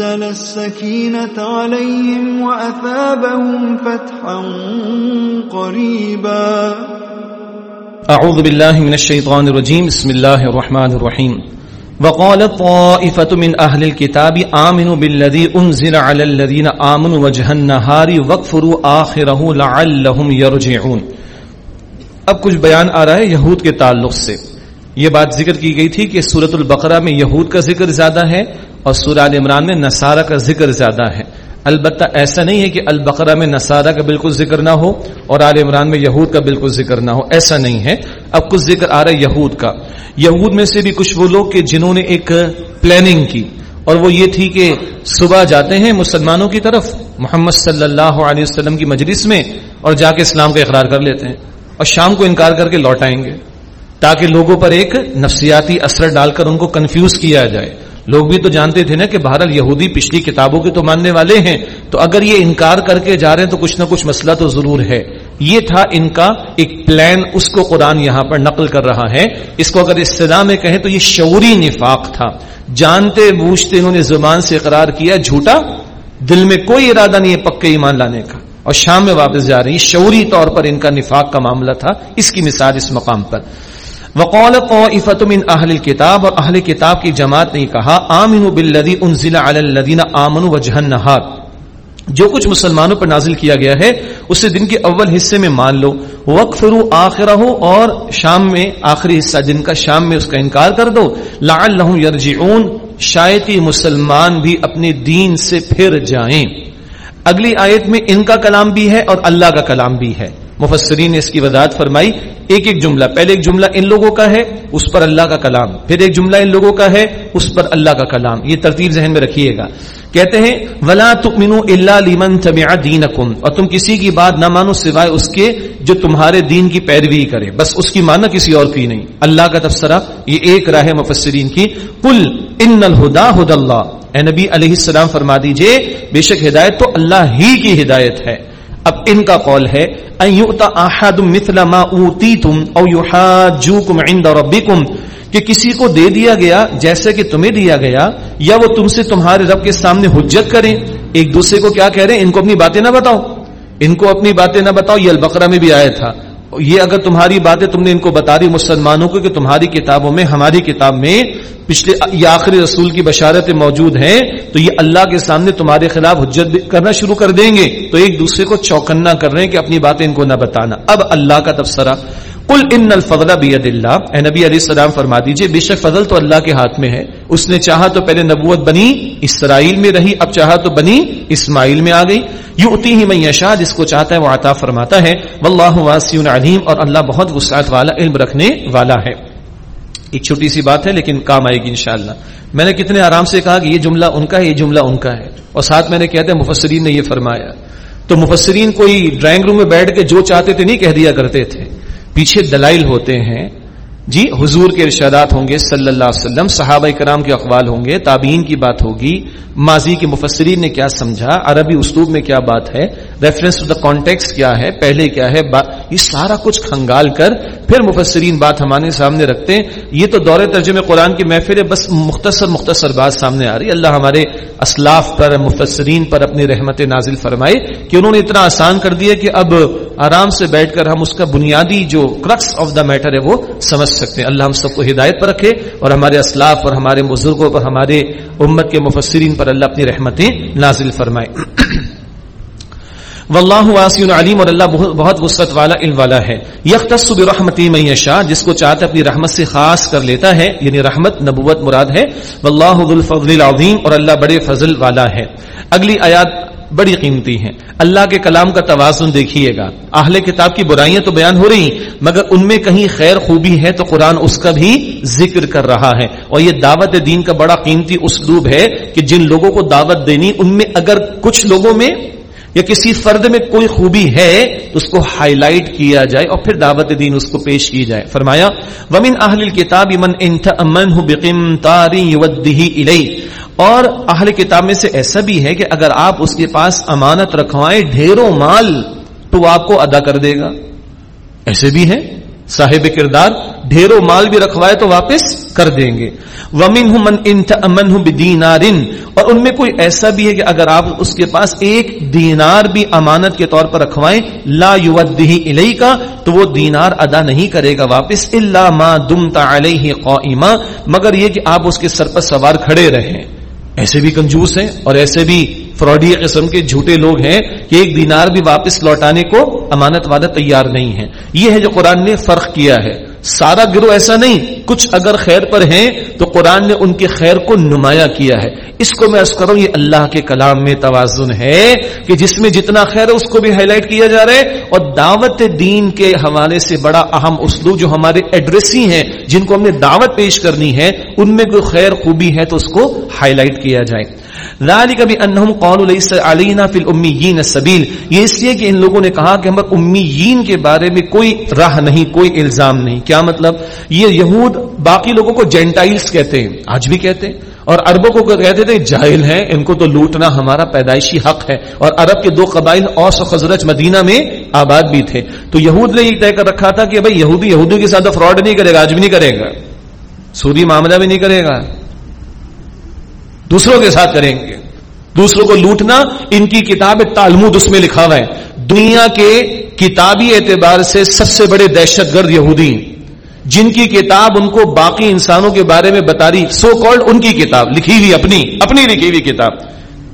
السكينة عليهم وأثابهم فتحا قريبا. أعوذ بالله من الشيطان الرجيم. بسم الله الرحمن الرحيم. وقال طائفة من أهل الكتاب، آمنوا بالذي أنزل على الذين آمنوا وجه النهار واكفروا آخره لعلهم يرجعون. اب کچھ بیان آ رہا ہے یہود کے تعلق سے۔ یہ بات ذکر کی گئی تھی کہ سورت البقرہ میں یہود کا ذکر زیادہ ہے اور سورہ عمران میں نصارہ کا ذکر زیادہ ہے۔ البتہ ایسا نہیں ہے کہ البقرہ میں نصارہ کا بالکل ذکر نہ ہو اور آل عمران میں یہود کا بالکل ذکر نہ ہو، ایسا نہیں ہے۔ اب کچھ ذکر آ رہا ہے یہود کا۔ یہود میں سے بھی کچھ وہ لوگ کہ جنہوں نے ایک پلاننگ کی۔ اور وہ یہ تھی کہ صبح جاتے ہیں مسلمانوں کی طرف محمد صلی اللہ علیہ وسلم کی مجلس میں اور جا کے اسلام کا اقرار کر لیتے ہیں اور شام کو انکار کر کے لوٹ آئیں گے تاکہ لوگوں پر ایک نفسیاتی اثر ڈال کر ان کو کنفیوز کیا جائے۔ لوگ بھی تو جانتے تھے نا کہ بہرحال یہودی پچھلی کتابوں کے تو ماننے والے ہیں، تو اگر یہ انکار کر کے جا رہے ہیں تو کچھ نہ کچھ مسئلہ تو ضرور ہے۔ یہ تھا ان کا ایک پلان، اس کو قرآن یہاں پر نقل کر رہا ہے۔ اس کو اگر اصطلاح میں کہیں تو یہ شعوری نفاق تھا۔ جانتے بوجھتے انہوں نے زبان سے اقرار کیا، جھوٹا؟ دل میں کوئی ارادہ نہیں ہے پکے ایمان لانے کا۔ اور شام میں واپس جا رہی شعوری طور پر ان کا نفاق کا معاملہ تھا۔ اس کی مثال اس مقام پر۔ وقال طائفه من اهل الكتاب اور اہل کتاب کی جماعت نے کہا امنوا بالذي انزل على الذين امنوا وجه النهار جو کچھ مسلمانوں پر نازل کیا گیا ہے، اسے دن کے اول حصے میں مان لو۔ وقفروا آخرہ اور شام میں، آخری حصہ دن کا شام میں اس کا انکار کر دو۔ لعلهم يرجعون شاید ہی مسلمان بھی اپنے دین سے پھر جائیں۔ اگلی آیت میں ان کا کلام بھی ہے اور اللہ کا کلام بھی ہے۔ مفسرین نے اس کی وضاحت فرمائی، ایک ایک جملہ، پہلے ایک جملہ ان لوگوں کا ہے، اس پر اللہ کا کلام، پھر ایک جملہ ان لوگوں کا ہے، اس پر اللہ کا کلام۔ یہ ترتیب ذہن میں رکھیے گا۔ کہتے ہیں، ولا تؤمنوا الا لمن تبع دینکم اور تم کسی کی بات نہ مانو سوائے اس کے جو تمہارے دین کی پیروی کرے۔ بس اس کی ماننا کسی اور کی نہیں۔ اللہ کا تفسرہ یہ ایک راہ مفسرین کی۔ قل ان الهدى هدى الله۔ اے نبی علیہ السلام، فرما دیجیے، بے شک ہدایت تو اللہ ہی کی ہدایت ہے۔ اب ان کا قول ہے کہ کسی کو دے دیا گیا جیسے کہ تمہیں دیا گیا، یا وہ تم سے تمہارے رب کے سامنے حجت کریں۔ ایک دوسرے کو کیا کہہ رہے ہیں؟ ان کو اپنی باتیں نہ بتاؤ۔ ان کو اپنی باتیں نہ بتاؤ۔ یہ البقرہ میں بھی آیا تھا۔ یہ اگر تمہاری باتیں تم نے ان کو بتا دی مسلمانوں کو کہ تمہاری کتابوں میں، ہماری کتاب میں پچھلے یہ آخری رسول کی بشارتیں موجود ہیں، تو یہ اللہ کے سامنے تمہارے خلاف حجت کرنا شروع کر دیں گے۔ تو ایک دوسرے کو چوکنا کر رہے ہیں کہ اپنی باتیں ان کو نہ بتانا۔ اب اللہ کا تبصرہ۔ کل ان الفضل بید اللہ اے نبی علیہ السلام، فرما دیجیے، بے شک فضل تو اللہ کے ہاتھ میں ہے۔ اس نے چاہا تو پہلے نبوت بنی، اسرائیل میں رہی، اب چاہا تو بنی، اسماعیل میں آ گئی۔ یو اتی ہی میشا جس کو چاہتا ہے وہ عطا فرماتا ہے۔ واللہ واسع علیم، اور اللہ بہت وسعت والا، علم رکھنے والا ہے۔ ایک چھوٹی سی بات ہے، لیکن کام آئے گی انشاءاللہ۔ میں نے کتنے آرام سے کہا کہ یہ جملہ ان کا ہے، یہ جملہ ان کا ہے۔ اور ساتھ میں نے کہتے ہیں مفسرین نے یہ فرمایا۔ تو مفسرین کوئی ڈرائنگ روم میں بیٹھ کے جو چاہتے تھے نہیں کہہ دیا کرتے تھے۔ پیچھے دلائل ہوتے ہیں۔ جی حضور کے ارشادات ہوں گے صلی اللہ علیہ وسلم، صحابہ کرام کے اقوال ہوں گے، تابعین کی بات ہوگی، ماضی کے مفسرین نے کیا سمجھا، عربی اسلوب میں کیا بات ہے ریفرنس ٹو دا کانٹیکس کیا ہے، پہلے کیا ہے یہ سارا کچھ کھنگال کر پھر مفسرین بات ہمارے سامنے رکھتے ہیں۔ یہ تو دور ترجمہ قرآن کی محفل ہے، بس مختصر مختصر بات سامنے آ رہی اللہ ہمارے اسلاف پر، مفسرین پر اپنی رحمت نازل فرمائے کہ انہوں نے اتنا آسان کر دیا کہ اب آرام سے بیٹھ کر ہم اس کا بنیادی جو کرکس آف دا میٹر ہے وہ سمجھ سکتے ہیں۔ اللہ ہم سب کو ہدایت پر رکھے اور ہمارے اسلاف اور ہمارے بزرگوں پر، ہمارے امت کے مفسرین پر اللہ اپنی رحمتیں نازل فرمائے۔ واللہ واسع علیم اور اللہ بہت وسعت والا، علم والا ہے۔ یختص برحمتی من یشاء، جس کو چاہتا اپنی رحمت سے خاص کر لیتا ہے یعنی رحمت، نبوت مراد ہے۔ واللہ ذو الفضل العظیم اور اللہ بڑے فضل والا ہے۔ اگلی آیات بڑی قیمتی ہیں۔ اللہ کے کلام کا توازن دیکھیے گا۔ اہل کتاب کی برائیاں تو بیان ہو رہی مگر ان میں کہیں خیر خوبی ہے تو قرآن اس کا بھی ذکر کر رہا ہے۔ اور یہ دعوت دین کا بڑا قیمتی اسلوب ہے کہ جن لوگوں کو دعوت دینی، ان میں اگر کچھ لوگوں میں یا کسی فرد میں کوئی خوبی ہے اس کو ہائی لائٹ کیا جائے اور پھر دعوت دین اس کو پیش کی جائے۔ فرمایا، ومن اہل کتاب من امن بقمطاری الی اور اہل کتاب میں سے ایسا بھی ہے کہ اگر آپ اس کے پاس امانت رکھوائیں، ڈھیروں مال تو آپ کو ادا کر دے گا۔ ایسے بھی ہیں صاحب کردار ڈھیروں مال بھی رکھوائے تو واپس کر دیں گے۔ ومن من امن دینار اور ان میں کوئی ایسا بھی ہے کہ اگر آپ اس کے پاس ایک دینار بھی امانت کے طور پر رکھوائیں، لا یودہ الہی کا تو وہ دینار ادا نہیں کرے گا واپس اللہ ما دمتا علیہ قائمہ مگر یہ کہ آپ اس کے سر پر سوار کھڑے رہیں۔ ایسے بھی کنجوس ہیں اور ایسے بھی فراڈی قسم کے جھوٹے لوگ ہیں کہ ایک دینار بھی واپس لوٹانے کو امانت وعدہ تیار نہیں ہے یہ ہے جو قرآن نے فرق کیا ہے۔ سارا گروہ ایسا نہیں، کچھ اگر خیر پر ہیں تو قرآن نے ان کے خیر کو نمایاں کیا ہے۔ اس کو میں کروں، یہ اللہ کے کلام میں توازن ہے کہ جس میں جتنا خیر ہے اس کو بھی ہائی لائٹ کیا جا رہا ہے۔ اور دعوت دین کے حوالے سے بڑا اہم اسلوب جو ہمارے ایڈریسی ہیں، جن کو ہم نے دعوت پیش کرنی ہے، ان میں کوئی خیر خوبی ہے تو اس کو ہائی لائٹ کیا جائے۔ ذالک بانہم قالوا لیس علینا فی الامیین السبیل۔ یہ اس لیے کہ ان لوگوں نے کہا کہ ہم پر امیین کے بارے میں کوئی راہ نہیں، کوئی الزام نہیں۔ کیا مطلب؟ یہ یہود باقی لوگوں کو جینٹائلز کہتے ہیں، آج بھی کہتے ہیں۔ اور عربوں کو کہتے تھے، جاہل ہیں، ان کو تو لوٹنا ہمارا پیدائشی حق ہے۔ اور عرب کے دو قبائل اوس و خزرج مدینہ میں آباد بھی تھے۔ تو یہود نے یہ طے کر رکھا تھا کہ بھائی یہودی یہودی کے ساتھ فراڈ نہیں کرے گا آج بھی نہیں کرے گا۔ سودی معاملہ بھی نہیں کرے گا۔ دوسروں کے ساتھ کریں گے۔ دوسروں کو لوٹنا ان کی کتاب تالمود اس میں لکھا ہوا ہے۔ دنیا کے کتابی اعتبار سے سب سے بڑے دہشت گرد یہودی، جن کی کتاب ان کو باقی انسانوں کے بارے میں بتا رہی سو کالڈ ان کی کتاب، لکھی ہوئی اپنی اپنی لکھی ہوئی کتاب۔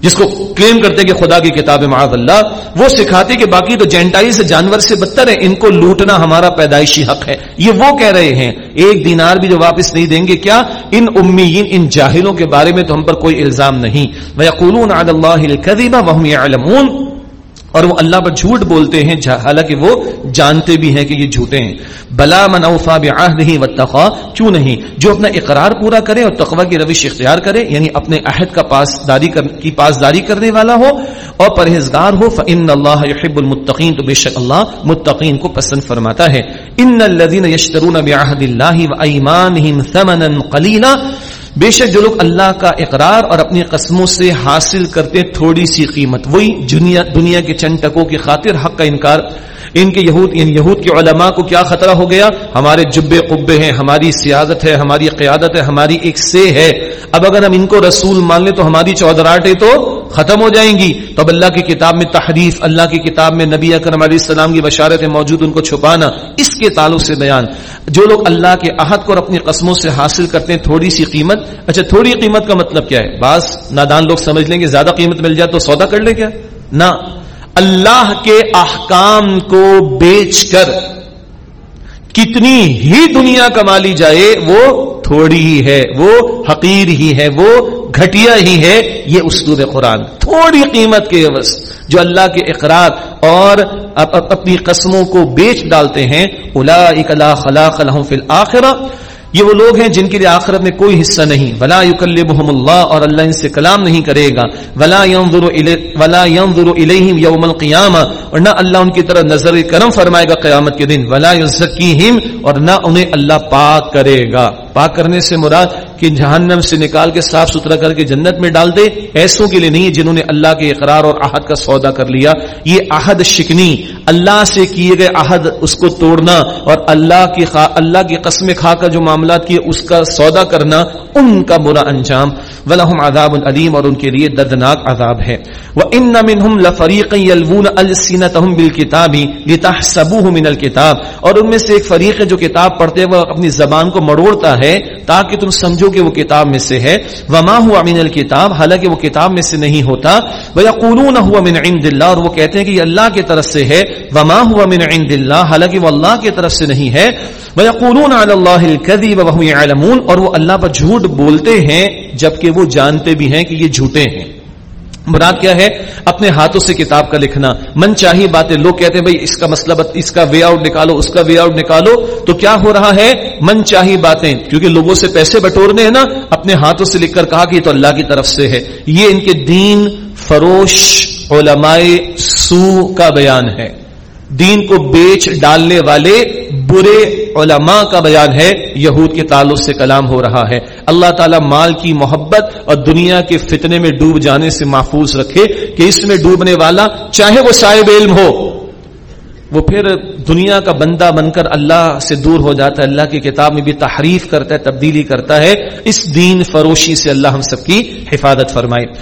جس کو کلیم کرتے کہ خدا کی کتاب معاذ اللہ، وہ سکھاتے کہ باقی تو جینٹائی سے جانور سے بدتر ہے ان کو لوٹنا ہمارا پیدائشی حق ہے۔ یہ وہ کہہ رہے ہیں۔ ایک دینار بھی جو واپس نہیں دیں گے، کیا؟ ان امیین، ان جاہلوں کے بارے میں تو ہم پر کوئی الزام نہیں۔ وَيَقُولُونَ عَلَى اللَّهِ الْكَذِبَ وَهُمْ يَعْلَمُونَ۔ اور وہ اللہ پر جھوٹ بولتے ہیں حالانکہ وہ جانتے بھی ہیں کہ یہ جھوٹے ہیں۔ بلا من اوفا بعہدہ والتقوا کیوں نہیں؟ جو اپنا اقرار پورا کرے اور تقوی کی روش اختیار کرے یعنی اپنے عہد کا پاسداری کی پاسداری کرنے والا ہو اور پرہیزگار ہو فان اللہ يحب المتقین تو بے شک اللہ متقین کو پسند فرماتا ہے۔ ان الذين يشترون بعهد الله وايمانهم ثمنا قليلا۔ بے شک جو لوگ اللہ کا اقرار اور اپنی قسموں سے حاصل کرتے تھوڑی سی قیمت۔ وہی دنیا کے چند ٹکوں کی خاطر حق کا انکار۔ ان کے یہود ان یہود کے علماء کو کیا خطرہ ہو گیا؟ ہمارے جبے قبے ہیں، ہماری سیاست ہے، ہماری قیادت ہے، ہماری ایک سے ہے۔ اب اگر ہم ان کو رسول مان لیں تو ہماری چودراہٹیں تو ختم ہو جائیں گی، تو اب اللہ کی کتاب میں تحریف، اللہ کی کتاب میں نبی اکرم علیہ السلام کی بشارت موجود ان کو چھپانا، اس کے تعلق سے بیان۔ جو لوگ اللہ کے عہد کو اور اپنی قسموں سے حاصل کرتے ہیں، تھوڑی سی قیمت اچھا تھوڑی قیمت کا مطلب کیا ہے؟ بعض نادان لوگ سمجھ لیں گے، زیادہ قیمت مل جائے تو سودا کر لے کیا؟ نہ۔ اللہ کے احکام کو بیچ کر کتنی ہی دنیا کما لی جائے، وہ تھوڑی ہی ہے، وہ حقیر ہی ہے، وہ گھٹیا ہی ہے، یہ اسلوب قرآن۔ تھوڑی قیمت کے عوض، جو اللہ کے اقرار اور اپنی قسموں کو بیچ ڈالتے ہیں الا اکلا خلا خلا فل آخرہ یہ وہ لوگ ہیں جن کے لیے آخرت میں کوئی حصہ نہیں۔ ولا یکلبہم اللہ اور اللہ ان سے کلام نہیں کرے گا۔ ولا ينظر ولا ينظر الیہم یوم القیامہ اور نہ اللہ ان کی طرف نظر کرم فرمائے گا قیامت کے دن۔ ولا یزکیہم اور نہ انہیں اللہ پاک کرے گا۔ پاک کرنے سے مراد کہ جہنم سے نکال کے صاف ستھرا کر کے جنت میں ڈال دے، ایسوں کے لیے نہیں جنہوں نے اللہ کے اقرار اور عہد کا سودا کر لیا۔ یہ عہد شکنی اللہ سے کیے گئے عہد، اس کو توڑنا اور اللہ کی اللہ کی قسمیں کھا کر جو معاملات کیے، اس کا سودا کرنا، ان کا برا انجام۔ ولہم عذاب العلیم اور ان کے لیے دردناک عذاب ہے۔ وَإِنَّ مِنْهُمْ لَفَرِيقًا يَلْوُونَ أَلْسِنَتَهُمْ بِالْكِتَابِ لِتَحْسَبُوهُ مِنَ الْكِتَابِ اور ان میں سے ایک فریق ہے جو کتاب پڑھتے ہوئے اپنی زبان کو مڑوڑتا ہے تاکہ تم سمجھو کہ وہ کتاب میں سے ہے۔ وما هو من الكتاب حالانکہ وہ کتاب میں سے نہیں ہوتا۔ ويقولون هو من عند الله اور وہ کہتے ہیں کہ یہ اللہ کی طرف سے ہے۔ وما هو من عند الله حالانکہ وہ اللہ کی طرف سے نہیں ہے۔ ويقولون على الله الكذب وهم يعلمون اور وہ اللہ پر جھوٹ بولتے ہیں۔ جبکہ وہ جانتے بھی ہیں کہ یہ جھوٹے ہیں۔ مراد کیا ہے؟ اپنے ہاتھوں سے کتاب کا لکھنا۔ من چاہی باتیں، لوگ کہتے ہیں بھائی اس کا مطلب مسئلہ اس کا وے آؤٹ نکالو، اس کا وے آؤٹ نکالو۔ تو کیا ہو رہا ہے؟ من چاہی باتیں۔ کیونکہ لوگوں سے پیسے بٹورنے ہیں نا، اپنے ہاتھوں سے لکھ کر کہا کہ یہ تو اللہ کی طرف سے ہے۔ یہ ان کے دین فروش علماء سو کا بیان ہے۔ دین کو بیچ ڈالنے والے برے علماء کا بیان ہے، یہود کے تعلق سے کلام ہو رہا ہے۔ اللہ تعالیٰ مال کی محبت اور دنیا کے فتنے میں ڈوب جانے سے محفوظ رکھے کہ اس میں ڈوبنے والا چاہے وہ صاحب علم ہو۔ وہ پھر دنیا کا بندہ بن کر اللہ سے دور ہو جاتا ہے، اللہ کی کتاب میں بھی تحریف کرتا ہے، تبدیلی کرتا ہے۔ اس دین فروشی سے اللہ ہم سب کی حفاظت فرمائے۔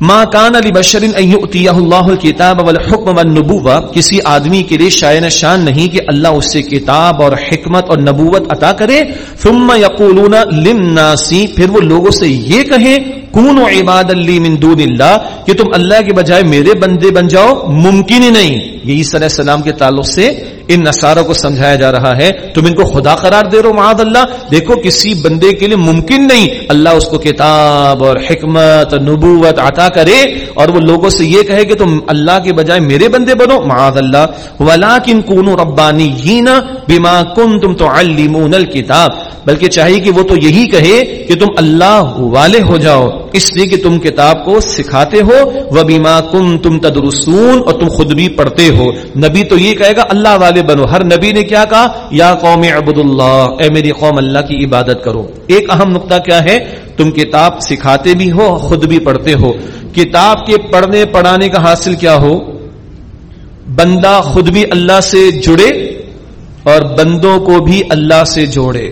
ما کان علی بشر اللہ الکتاب والحکم والنبوہ کسی آدمی کے لیے شاعن شان نہیں کہ اللہ اس سے کتاب اور حکمت اور نبوت عطا کرے۔ ثم یقولون للناس، پھر وہ لوگوں سے یہ کہیں کون عباد اللہ من دون اللہ کہ تم اللہ کے بجائے میرے بندے بن جاؤ، ممکن ہی نہیں۔ یہ عیسی علیہ السلام کے تعلق سے ان نصاروں کو سمجھایا جا رہا ہے۔ تم ان کو خدا قرار دے رہو معاذ اللہ۔ دیکھو، کسی بندے کے لیے ممکن نہیں۔ اللہ اس کو کتاب اور حکمت اور نبوت عطا کرے اور وہ لوگوں سے یہ کہے کہ تم اللہ کے بجائے میرے بندے بنو، معاذ اللہ۔ ولاکن کونوا ربانیین بما کنتم تعلمون الکتاب۔ بلکہ چاہیے کہ وہ تو یہی کہے کہ تم اللہ والے ہو جاؤ۔ اس لیے کہ تم کتاب کو سکھاتے ہو وہ بیما کم تم تدرسون، اور تم خود بھی پڑھتے ہو۔ نبی تو یہ کہے گا، اللہ والے بنو۔ ہر نبی نے کیا کہا؟ یا قوم عبد اللہ، اے میری قوم، اللہ کی عبادت کرو۔ ایک اہم نقطہ کیا ہے؟ تم کتاب سکھاتے بھی ہو، خود بھی پڑھتے ہو۔ کتاب کے پڑھنے، پڑھانے کا حاصل کیا ہو؟ بندہ خود بھی اللہ سے جڑے اور بندوں کو بھی اللہ سے جوڑے۔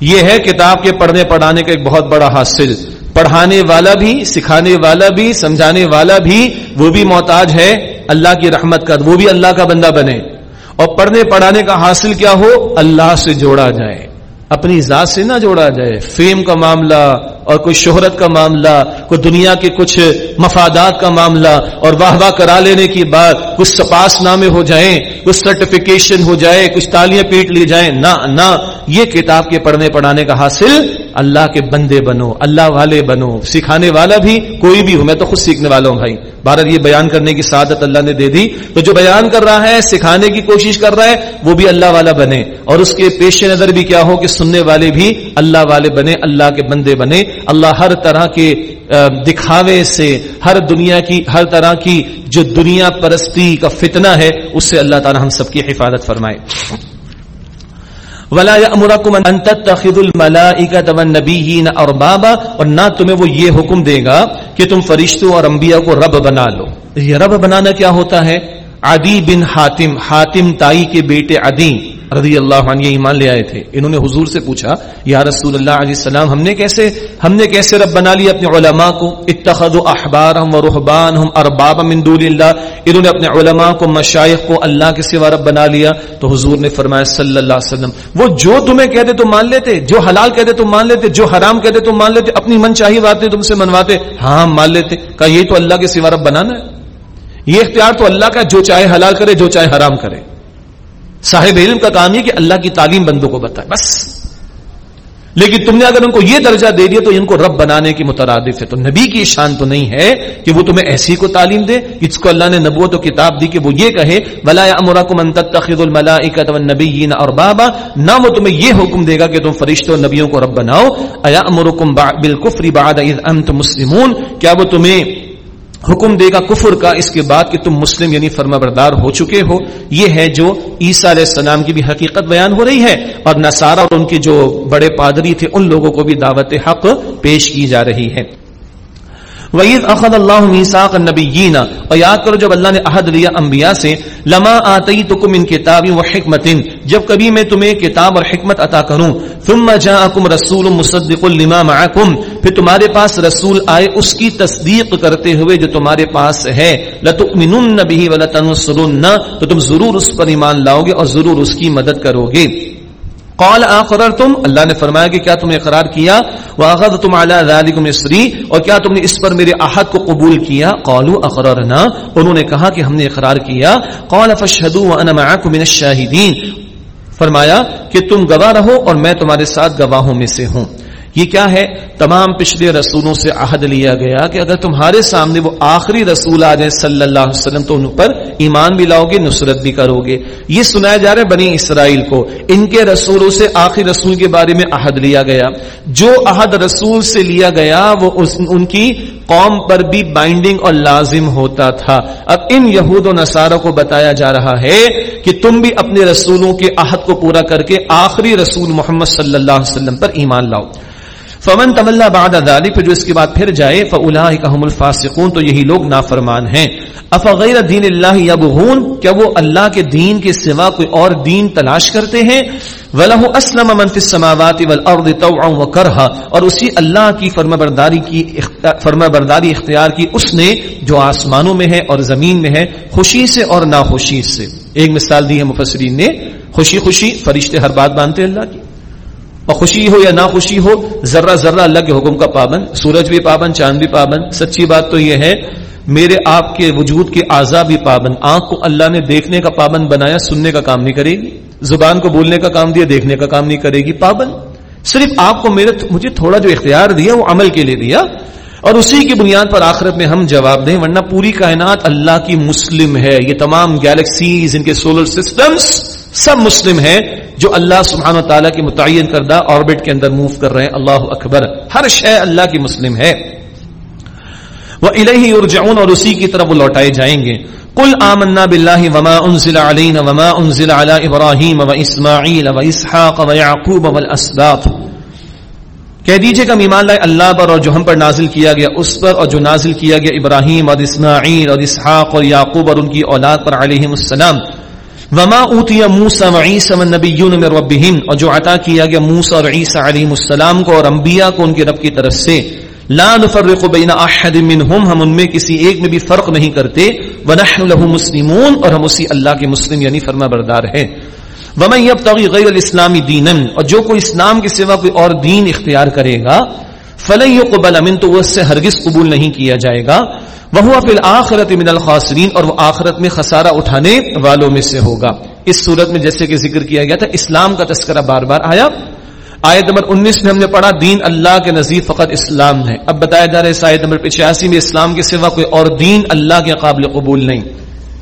یہ ہے کتاب کے پڑھنے، پڑھانے کا ایک بہت بڑا حاصل۔ پڑھانے والا بھی، سکھانے والا بھی، سمجھانے والا بھی، وہ بھی محتاج ہے اللہ کی رحمت کا، وہ بھی اللہ کا بندہ بنے۔ اور پڑھنے پڑھانے کا حاصل کیا ہو؟ اللہ سے جوڑا جائے۔ اپنی ذات سے نہ جوڑا جائے۔ فیم کا معاملہ اور کوئی شہرت کا معاملہ، کوئی دنیا کے کچھ مفادات کا معاملہ اور واہ واہ کرا لینے کی بات، کچھ سپاس نامے ہو جائیں، کچھ سرٹیفکیشن ہو جائے، کچھ تالیاں پیٹ لی جائیں، نہ نہ، یہ کتاب کے پڑھنے پڑھانے کا حاصل اللہ کے بندے بنو، اللہ والے بنو۔ سکھانے والا بھی کوئی بھی ہو، میں تو خود سیکھنے والا ہوں بھائی۔ بھارت یہ بیان کرنے کی سعادت اللہ نے دے دی۔ تو جو بیان کر رہا ہے، سکھانے کی کوشش کر رہا ہے، وہ بھی اللہ والا بنے۔ اور اس کے پیش نظر بھی کیا ہو کہ سننے والے بھی اللہ والے بنے، اللہ کے بندے بنے۔ اللہ ہر طرح کے دکھاوے سے، ہر دنیا کی، ہر طرح کی جو دنیا پرستی کا فتنہ ہے، اس سے اللہ تعالی ہم سب کی حفاظت فرمائے۔ ولا يأمركم ان تتخذوا الملائكه والنبيين اربابا اور نہ تمہیں وہ یہ حکم دے گا کہ تم فرشتوں اور انبیاء کو رب بنا لو۔ یہ رب بنانا کیا ہوتا ہے؟ عدی بن حاتم حاتم تائی کے بیٹے عدی۔ رضی اللہ عنہ ایمان لے آئے تھے۔ انہوں نے حضور سے پوچھا، یا رسول اللہ علیہ السلام، ہم نے کیسے، ہم نے کیسے رب بنا لیا اپنے علماء کو؟ اتخذ احبار ہم و رحبان ہم ارباب من دون اللہ۔ انہوں نے اپنے علماء کو مشائق کو اللہ کے سوا رب بنا لیا۔ تو حضور نے فرمایا، صلی اللہ علیہ وسلم، وہ جو تمہیں کہتے تو مان لیتے، جو حلال کہتے تو مان لیتے، جو حرام کہتے تو مان لیتے، اپنی من چاہی باتیں تم سے منواتے ہاں مان لیتے۔ کہا، یہ تو اللہ کے سوا رب بنانا ہے۔ یہ اختیار تو اللہ کا جو چاہے حلال کرے، جو چاہے حرام کرے۔ صاحب علم کا کام یہ کہ اللہ کی تعلیم بندوں کو بتائے۔ بس۔ لیکن تم نے اگر ان کو یہ درجہ دے دیا تو ان کو رب بنانے کی مترادف ہے۔ تو نبی کی شان تو نہیں ہے کہ وہ تمہیں ایسی کو تعلیم دے اس کو اللہ نے نبوت و کتاب دی کہ وہ یہ کہے ولا امرا کو منتخ الملا نبی اور بابا نہ وہ تمہیں یہ حکم دے گا کہ تم فرشتوں نبیوں کو رب بناؤ۔ ایا امرکم بالکفر بعد اذ انتم مسلمون۔ کیا وہ تمہیں حکم دے گا کفر کا، اس کے بعد کہ تم مسلم یعنی فرما بردار ہو چکے ہو۔ یہ ہے جو عیسیٰ علیہ السلام کی بھی حقیقت بیان ہو رہی ہے۔ اور نصارہ اور ان کے جو بڑے پادری تھے، ان لوگوں کو بھی دعوت حق پیش کی جا رہی ہے۔ وعید اخد اللہ میساق نبیین اور یاد کرو جب اللہ نے عہد لیا انبیاء سے، لما آتی تکم ان کتابی و حکمت جب کبھی میں تمہیں کتاب اور حکمت عطا کروں، ثم جاءکم رسول مصدق لما معکم پھر تمہارے پاس رسول آئے اس کی تصدیق کرتے ہوئے جو تمہارے پاس ہے، لتؤمنن به ولتنصرن، تو تم ضرور اس پر ایمان لاؤ گے اور ضرور اس کی مدد کرو گے۔ قال آخر اللہ نے فرمایا کہ کیا تم نے اقرار کیا؟ واخذتم على اعلی ذالکم اسری اور کیا تم نے اس پر میرے عہد کو قبول کیا؟ قالوا، اقررنا۔ انہوں نے کہا کہ ہم نے اقرار کیا۔ قال، فاشهدوا وانا معكم من الشاهدين۔ فرمایا کہ تم گواہ رہو اور میں تمہارے ساتھ گواہوں میں سے ہوں۔ یہ کیا ہے؟ تمام پچھلے رسولوں سے عہد لیا گیا کہ اگر تمہارے سامنے وہ آخری رسول آ جائے صلی اللہ علیہ وسلم تو ان پر ایمان بھی لاؤ گے، نصرت بھی کرو گے۔ یہ سنایا جا رہا ہے بنی اسرائیل کو۔ ان کے رسولوں سے آخری رسول کے بارے میں عہد لیا گیا۔ جو عہد رسول سے لیا گیا، وہ ان کی قوم پر بھی بائنڈنگ اور لازم ہوتا تھا۔ اب ان یہود و نصارہ کو بتایا جا رہا ہے کہ تم بھی اپنے رسولوں کے عہد کو پورا کر کے آخری رسول محمد صلی اللہ علیہ وسلم پر ایمان لاؤ۔ فمن طلّہ بعد ذلك پھر جو اس کے بعد پھر جائے فاولئک هم الفاسقون، تو یہی لوگ نافرمان ہیں۔ افغیر دین اللہ یبغون کیا وہ اللہ کے دین کے سوا کوئی اور دین تلاش کرتے ہیں؟ ولہ اسلم من فی السماوات والارض طوعا وکرها اور اسی اللہ کی فرمانبرداری کی فرمانبرداری اختیار کی اس نے جو آسمانوں میں ہے اور زمین میں ہے، خوشی سے اور ناخوشی سے۔ ایک مثال دی ہے مفسرین نے، خوشی خوشی، فرشتے ہر بات مانتے اللہ کی۔ اور خوشی ہو یا نہ خوشی ہو، ذرہ ذرہ اللہ کے حکم کا پابند، سورج بھی پابند، چاند بھی پابند۔ سچی بات تو یہ ہے، میرے آپ کے وجود کے آزا بھی پابند۔ آنکھ کو اللہ نے دیکھنے کا پابند بنایا، سننے کا کام نہیں کرے گی۔ زبان کو بولنے کا کام دیا، دیکھنے کا کام نہیں کرے گی۔ پابند۔ صرف آپ کو میرے مجھے تھوڑا جو اختیار دیا، وہ عمل کے لیے دیا۔ اور اسی کی بنیاد پر آخرت میں ہم جواب دیں، ورنہ پوری کائنات اللہ کی مسلم ہے۔ یہ تمام گیلیکسیز ان کے سولر سسٹمز سب مسلم ہیں جو اللہ سبحانہ و تعالیٰ کے متعین کردہ آربٹ کے اندر موو کر رہے ہیں۔ اللہ اکبر۔ ہر شے اللہ کی مسلم ہے۔ وہ الہی ارجعون اور اسی کی طرف وہ لوٹائے جائیں گے۔ قل آمنا باللہ وما انزل علینا وما انزل علی ابراہیم و اسماعیل و اسحاق و یعقوب والاسباط کہہ دیجیے کہ ہم ایمان لائے، اللہ پر اور جو ہم پر نازل کیا گیا، اس پر اور جو نازل کیا گیا، ابراہیم اور اسماعیل اور اسحاق اور یعقوب اور ان کی اولاد پر علیہم السلام۔ وما اوتی موسا و عیسی من نبیون من ربهم، اور جو عطا کیا گیا موسا اور عیسی علیہ السلام کو اور انبیاء کو ان کے رب کی طرف سے، لا نفرق بین احد منهم، ہم ان میں کسی ایک میں بھی فرق نہیں کرتے، ونحن له مسلمون، اور ہم اسی اللہ کے مسلم یعنی فرما بردار ہیں۔ ومن يبتغي غیر الاسلام دینا اور جو کوئی اسلام کے سوا کوئی اور دین اختیار کرے گا، فلن يقبل من تو اس سے ہرگز قبول نہیں کیا جائے گا۔ وہ پھر آخرت من الخاسرین، اور وہ آخرت میں خسارہ اٹھانے والوں میں سے ہوگا۔ اس صورت میں جیسے کہ ذکر کیا گیا تھا، اسلام کا تذکرہ بار بار آیا۔ آیت نمبر انیس میں ہم نے پڑھا، دین اللہ کے نزیب فقط اسلام ہے۔ اب بتایا جا رہا ہے آیت نمبر پچاسی میں اسلام کے سوا کوئی اور دین اللہ کے قابل قبول نہیں۔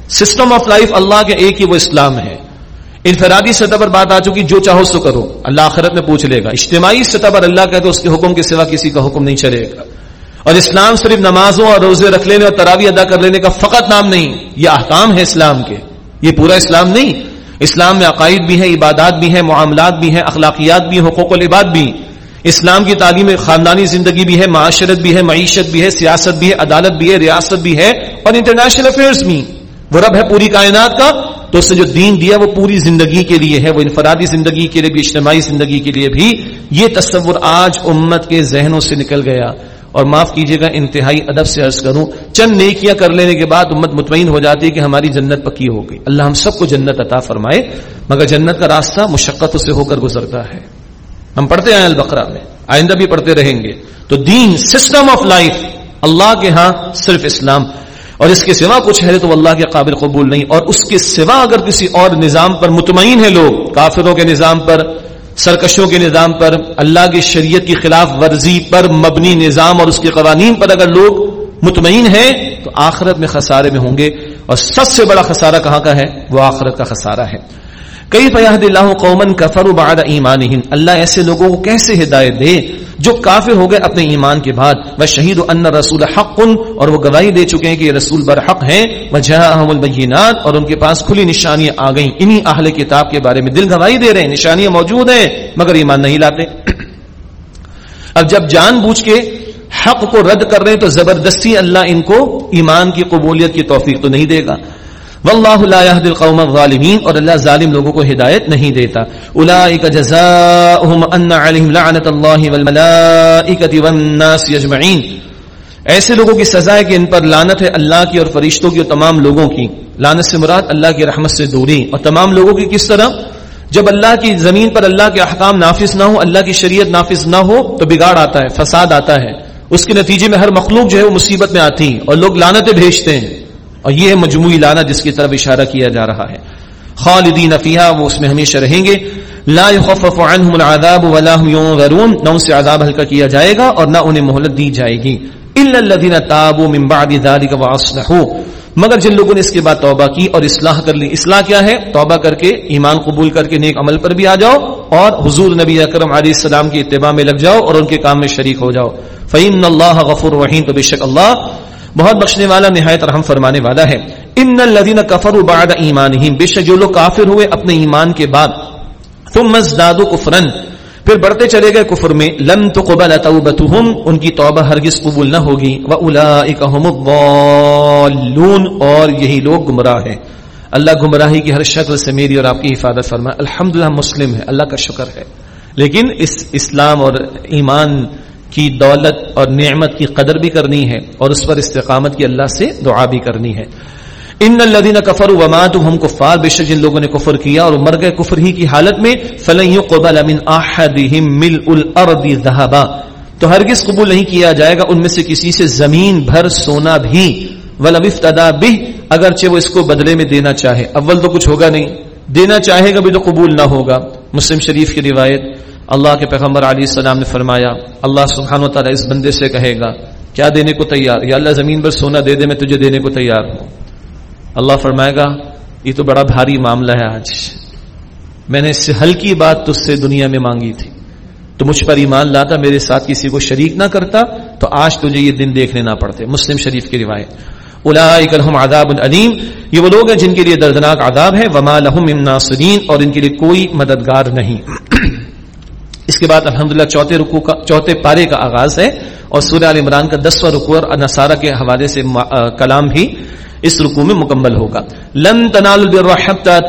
سسٹم آف لائف اللہ کے ایک ہی وہ اسلام ہے۔ انفرادی سطح پر بات آ چکی، جو چاہو سو کرو۔ اللہ آخرت میں پوچھ لے گا۔ اجتماعی سطح پر اللہ کہتے اس کے حکم کے سوا کسی کا حکم نہیں چلے گا۔ اور اسلام صرف نمازوں اور روزے رکھ لینے اور تراوی ادا کر لینے کا فقط نام نہیں، یہ احکام ہے اسلام کے۔ یہ پورا اسلام نہیں۔ اسلام میں عقائد بھی ہے عبادات بھی ہے معاملات بھی ہیں، اخلاقیات بھی حقوق العباد بھی۔ اسلام کی تعلیم، خاندانی زندگی بھی ہے، معاشرت بھی ہے، معیشت بھی ہے، سیاست بھی ہے، عدالت بھی ہے، ریاست بھی ہے اور انٹرنیشنل افیئرس بھی۔ وہ رب ہے پوری کائنات کا، تو اس نے جو دین دیا وہ پوری زندگی کے لیے ہے، وہ انفرادی زندگی کے لیے بھی، اجتماعی زندگی کے لیے بھی۔ یہ تصور آج امت کے ذہنوں سے نکل گیا۔ اور معاف کیجیے گا، انتہائی ادب سے عرض کروں، چند نیکیاں کر لینے کے بعد امت مطمئن ہو جاتی ہے کہ ہماری جنت پکی ہو گئی۔ اللہ ہم سب کو جنت عطا فرمائے، مگر جنت کا راستہ مشقت سے ہو کر گزرتا ہے۔ ہم پڑھتے ہیں البقرہ میں، آئندہ بھی پڑھتے رہیں گے۔ تو دین سسٹم آف لائف اللہ کے ہاں صرف اسلام۔ اور اس کے سوا کچھ ہے تو اللہ کے قابل قبول نہیں۔ اور اس کے سوا اگر کسی اور نظام پر مطمئن ہے لوگ، کافروں کے نظام پر سرکشوں کے نظام پر، اللہ کی شریعت کی خلاف ورزی پر مبنی نظام اور اس کے قوانین پر اگر لوگ مطمئن ہیں تو آخرت میں خسارے میں ہوں گے۔ اور سب سے بڑا خسارہ کہاں کا ہے؟ وہ آخرت کا خسارہ ہے۔ کئی فیاحد اللہ قومن کفر بعد ایمان اللہ ایسے لوگوں کو کیسے ہدایت دے؟ جو کافر ہو گئے اپنے ایمان کے بعد۔ وہ شہید و ان رسول حق۔ اور وہ گواہی دے چکے ہیں کہ یہ رسول برحق ہیں۔ وجہم البینات اور ان کے پاس کھلی نشانیاں آ گئیں۔ انہی اہل کتاب کے بارے میں دل گواہی دے رہے ہیں۔ نشانیاں موجود ہیں، مگر ایمان نہیں لاتے۔ اب جب جان بوجھ کے حق کو رد کر رہے ہیں تو زبردستی اللہ ان کو ایمان کی قبولیت کی توفیق تو نہیں دے گا۔ واللہ لا يهدي القوم الظالمین اور اللہ ظالم لوگوں کو ہدایت نہیں دیتا۔ اولئک جزاؤہم ان علیہم لعنت اللہ والملائکۃ والناس اجمعین۔ ایسے لوگوں کی سزا ہے کہ ان پر لعنت ہے اللہ کی اور فرشتوں کی اور تمام لوگوں کی۔ لعنت سے مراد اللہ کی رحمت سے دوری۔ اور تمام لوگوں کی کس طرح؟ جب اللہ کی زمین پر اللہ کے احکام نافذ نہ ہو اللہ کی شریعت نافذ نہ ہو، تو بگاڑ آتا ہے، فساد آتا ہے۔ اس کے نتیجے میں ہر مخلوق جو ہے وہ مصیبت میں آتی اور لوگ لانتیں بھیجتے ہیں۔ اور یہ ہے مجموعی لانا جس کی طرف اشارہ کیا جا رہا ہے۔ خالدین افیہ وہ اس میں ہمیشہ رہیں گے۔ لا يخفف عنهم العذاب ولا هم ينظرون، نہ ان سے عذاب ہلکا کیا جائے گا اور نہ انہیں مہلت دی جائے گی۔ الا الذين تابوا من بعد ذلك واصلحوا۔ مگر جن لوگوں نے اس کے بعد توبہ کی اور اصلاح کر لی، اصلاح کیا ہے؟ توبہ کر کے، ایمان قبول کر کے نیک عمل پر بھی آ جاؤ اور حضور نبی اکرم علیہ السلام کی اتباع میں لگ جاؤ اور ان کے کام میں شریک ہو جاؤ۔ فعین اللہ غفور رحیم تو بے شک اللہ بہت بخشنے والا نہایت رحم فرمانے والا ہے۔ ان الذين كفروا بعد ایمانهم بے شک جو لوگ کافر ہوئے اپنے ایمان کے بعد، ثم ازدادوا كفرا پھر بڑھتے چلے گئے کفر میں، لن تقبل توبتهم ان کی توبہ ہرگز قبول نہ ہوگی۔ واولئک هم الضالون، اور یہی لوگ گمراہ ہیں۔ اللہ گمراہی کی ہر شکل سے میری اور آپ کی حفاظت فرمائے الحمدللہ مسلم ہے، اللہ کا شکر ہے۔ لیکن اس اسلام اور ایمان کی دولت اور نعمت کی قدر بھی کرنی ہے اور اس پر استقامت کی اللہ سے دعا بھی کرنی ہے۔ ان الذين كفروا وماتوا هم كفار بے شک جن لوگوں نے کفر کیا اور مر گئے کفر ہی کی حالت میں، فلن يقبل من احدهم ملء الارض ذهبا تو ہرگز قبول نہیں کیا جائے گا ان میں سے کسی سے زمین بھر سونا بھی۔ ولو افتدا به، اگرچہ وہ اس کو بدلے میں دینا چاہے۔ اول تو کچھ ہوگا نہیں۔ دینا چاہے گا بھی تو قبول نہ ہوگا۔ مسلم شریف کی روایت اللہ کے پیغمبر علی السلام نے فرمایا، اللہ سبحانہ و تعالیٰ اس بندے سے کہے گا، کیا دینے کو تیار؟ یا اللہ زمین پر سونا دے دے، میں تجھے دینے کو تیار ہوں۔ اللہ فرمائے گا، یہ تو بڑا بھاری معاملہ ہے آج۔ میں نے اس سے ہلکی بات تج سے دنیا میں مانگی تھی۔ تو مجھ پر ایمان لاتا، میرے ساتھ کسی کو شریک نہ کرتا، تو آج تجھے یہ دن دیکھنے نہ پڑتے۔ مسلم شریف کی روایت۔ اولئک لهم عذاب علیم یہ وہ لوگ ہیں جن کے لیے دردناک عذاب ہے۔ وما لهم من ناصرین، اور ان کے لیے کوئی مددگار نہیں۔ اس کے بعد الحمدللہ چوتھے رکو کا چوتھے پارے کا آغاز ہے اور سورہ عال عمران کا دسواں رکو اور نصارہ کے حوالے سے کلام بھی اس رکو میں مکمل ہوگا۔ لن تنال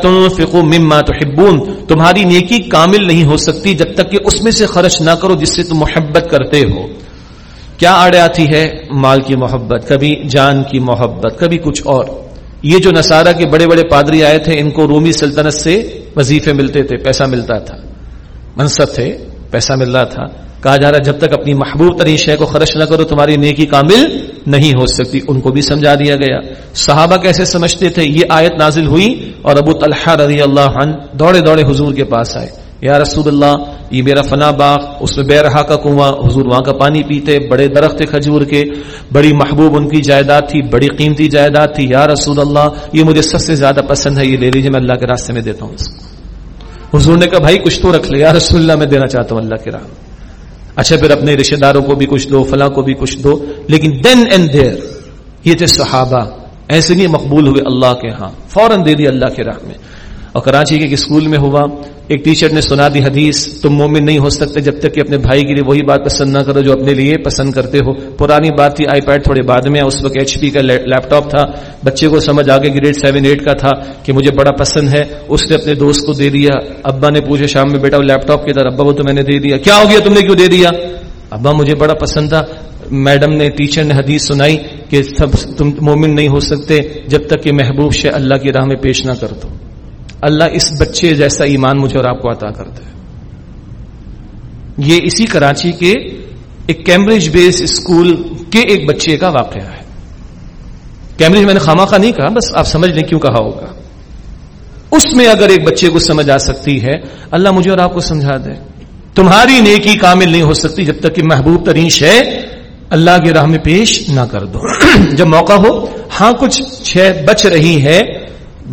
تنفقوا مما تحبون۔ تمہاری نیکی کامل نہیں ہو سکتی جب تک کہ اس میں سے خرچ نہ کرو جس سے تم محبت کرتے ہو۔ کیا آڑے آتی ہے؟ مال کی محبت، کبھی جان کی محبت، کبھی کچھ اور۔ یہ جو نصارہ کے بڑے بڑے پادری آئے تھے، ان کو رومی سلطنت سے وظیفے ملتے تھے، پیسہ ملتا تھا۔ منصب تھے۔ پیسہ مل رہا تھا۔ کہا جا رہا جب تک اپنی محبوب ترین شے کو خرچ نہ کرو، تمہاری نیکی کامل نہیں ہو سکتی۔ ان کو بھی سمجھا دیا گیا۔ صحابہ کیسے سمجھتے تھے؟ یہ آیت نازل ہوئی اور ابو طلحہ رضی اللہ عنہ دوڑے دوڑے حضور کے پاس آئے۔ یا رسول اللہ، یہ میرا فنا باغ، اس میں بے رہا کا کنواں۔ حضور وہاں کا پانی پیتے، بڑے درخت کھجور کے۔ بڑی محبوب ان کی جائیداد تھی، بڑی قیمتی جائیداد تھی۔ یا رسول اللہ، یہ مجھے سب سے زیادہ پسند ہے، یہ لے لیجیے میں اللہ کے راستے میں دیتا ہوں اس کو۔ حضور نے کہا، بھائی، کچھ تو رکھ لے۔ یا رسول اللہ، میں دینا چاہتا ہوں اللہ کے راہ اچھا پھر اپنے رشتے داروں کو بھی کچھ دو، فلاں کو بھی کچھ دو۔ لیکن دین اینڈ دیر یہ تھے صحابہ، ایسے نہیں مقبول ہوئے اللہ کے ہاں فوراً دے دی اللہ کے راہ میں۔ اور کراچی کے ایک اسکول میں ہوا۔ ایک ٹیچر نے سنا دی حدیث، تم مومن نہیں ہو سکتے جب تک کہ اپنے بھائی کے لیے وہی بات پسند نہ کرو جو اپنے لیے پسند کرتے ہو۔ پرانی بات تھی آئی پیڈ تھوڑے بعد میں، اس وقت ایچ پی کا لیپ ٹاپ تھا۔ بچے کو سمجھ آگے گریڈ سیون ایٹ کا تھا کہ مجھے بڑا پسند ہے۔ اس نے اپنے دوست کو دے دیا۔ ابا نے پوچھا، شام میں بیٹا، وہ لیپ ٹاپ کی طرح ابا وہ تو میں نے دے دیا۔ کیا ہو گیا؟ تم نے کیوں دے دیا؟ ابا، مجھے بڑا پسند تھا۔ میڈم نے، ٹیچر نے حدیث سنائی کہ سب، تم مومن نہیں ہو سکتے جب تک کہ محبوب شے اللہ کی راہ میں پیش نہ کر دو۔ اللہ اس بچے جیسا ایمان مجھے اور آپ کو عطا کرتا ہے۔ یہ اسی کراچی کے ایک کیمبرج بیس اسکول کے ایک بچے کا واقعہ ہے۔ کیمبرج میں نے خامہ خواہ نہیں کہا، بس آپ سمجھ لیں کیوں کہا ہوگا۔ اس میں اگر ایک بچے کو سمجھ آ سکتی ہے، اللہ مجھے اور آپ کو سمجھا دے۔ تمہاری نیکی کامل نہیں ہو سکتی جب تک کہ محبوب ترین شے اللہ کی راہ میں پیش نہ کر دو۔ جب موقع ہو ہاں کچھ چھ بچ رہی ہے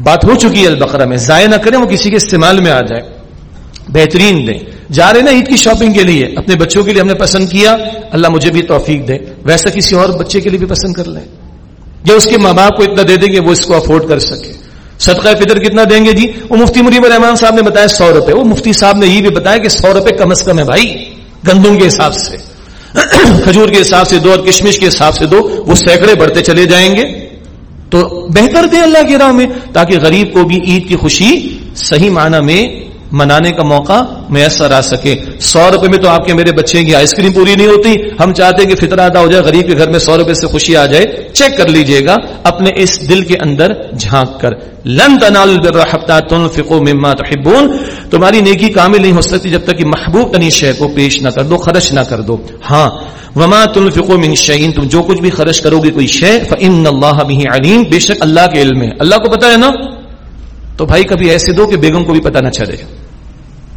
بات ہو چکی ہے البقرہ میں، ضائع نہ کریں، وہ کسی کے استعمال میں آ جائے۔ بہترین دیں۔ جا رہے نا عید کی شاپنگ کے لیے۔ اپنے بچوں کے لیے ہم نے پسند کیا، اللہ مجھے بھی توفیق دے۔ ویسا کسی اور بچے کے لیے بھی پسند کر لیں۔ یا اس کے ماں باپ کو اتنا دے دیں گے، وہ اس کو افورڈ کر سکے۔ صدقہ فطر کتنا دیں گے جی؟ وہ مفتی مریب الرحمان صاحب نے بتایا سو روپے۔ وہ مفتی صاحب نے یہ بھی بتایا کہ سو روپے کم از کم ہے بھائی۔ گندم کے حساب سے، کھجور کے حساب سے دو اور کشمش کے حساب سے دو۔ وہ سینکڑے بڑھتے چلے جائیں گے۔ تو بہتر دیں اللہ کی راہ میں تاکہ غریب کو بھی عید کی خوشی صحیح معنی میں منانے کا موقع میسر آ سکے۔ سو روپے میں تو آپ کے میرے بچے کی آئس کریم پوری نہیں ہوتی۔ ہم چاہتے ہیں کہ فطرہ ادا ہو جائے، غریب کے گھر میں سو روپے سے خوشی آ جائے۔ چیک کر لیجیے گا۔ اپنے اس دل کے اندر جھانک کر۔ لن تنال تنفقوا مما تحبون۔ تمہاری نیکی کامل نہیں ہو سکتی جب تک کہ محبوب تنی شے کو پیش نہ کر دو، خرچ نہ کر دو۔ ہاں۔ وما تنفقوا من شيء، تم جو کچھ بھی خرچ کرو گے کوئی شے فان الله به علیم۔ بے شک اللہ کے علم ہے۔ اللہ کو پتہ ہے نا؟ تو بھائی کبھی ایسے دو کہ بیگم کو بھی پتہ نہ چلے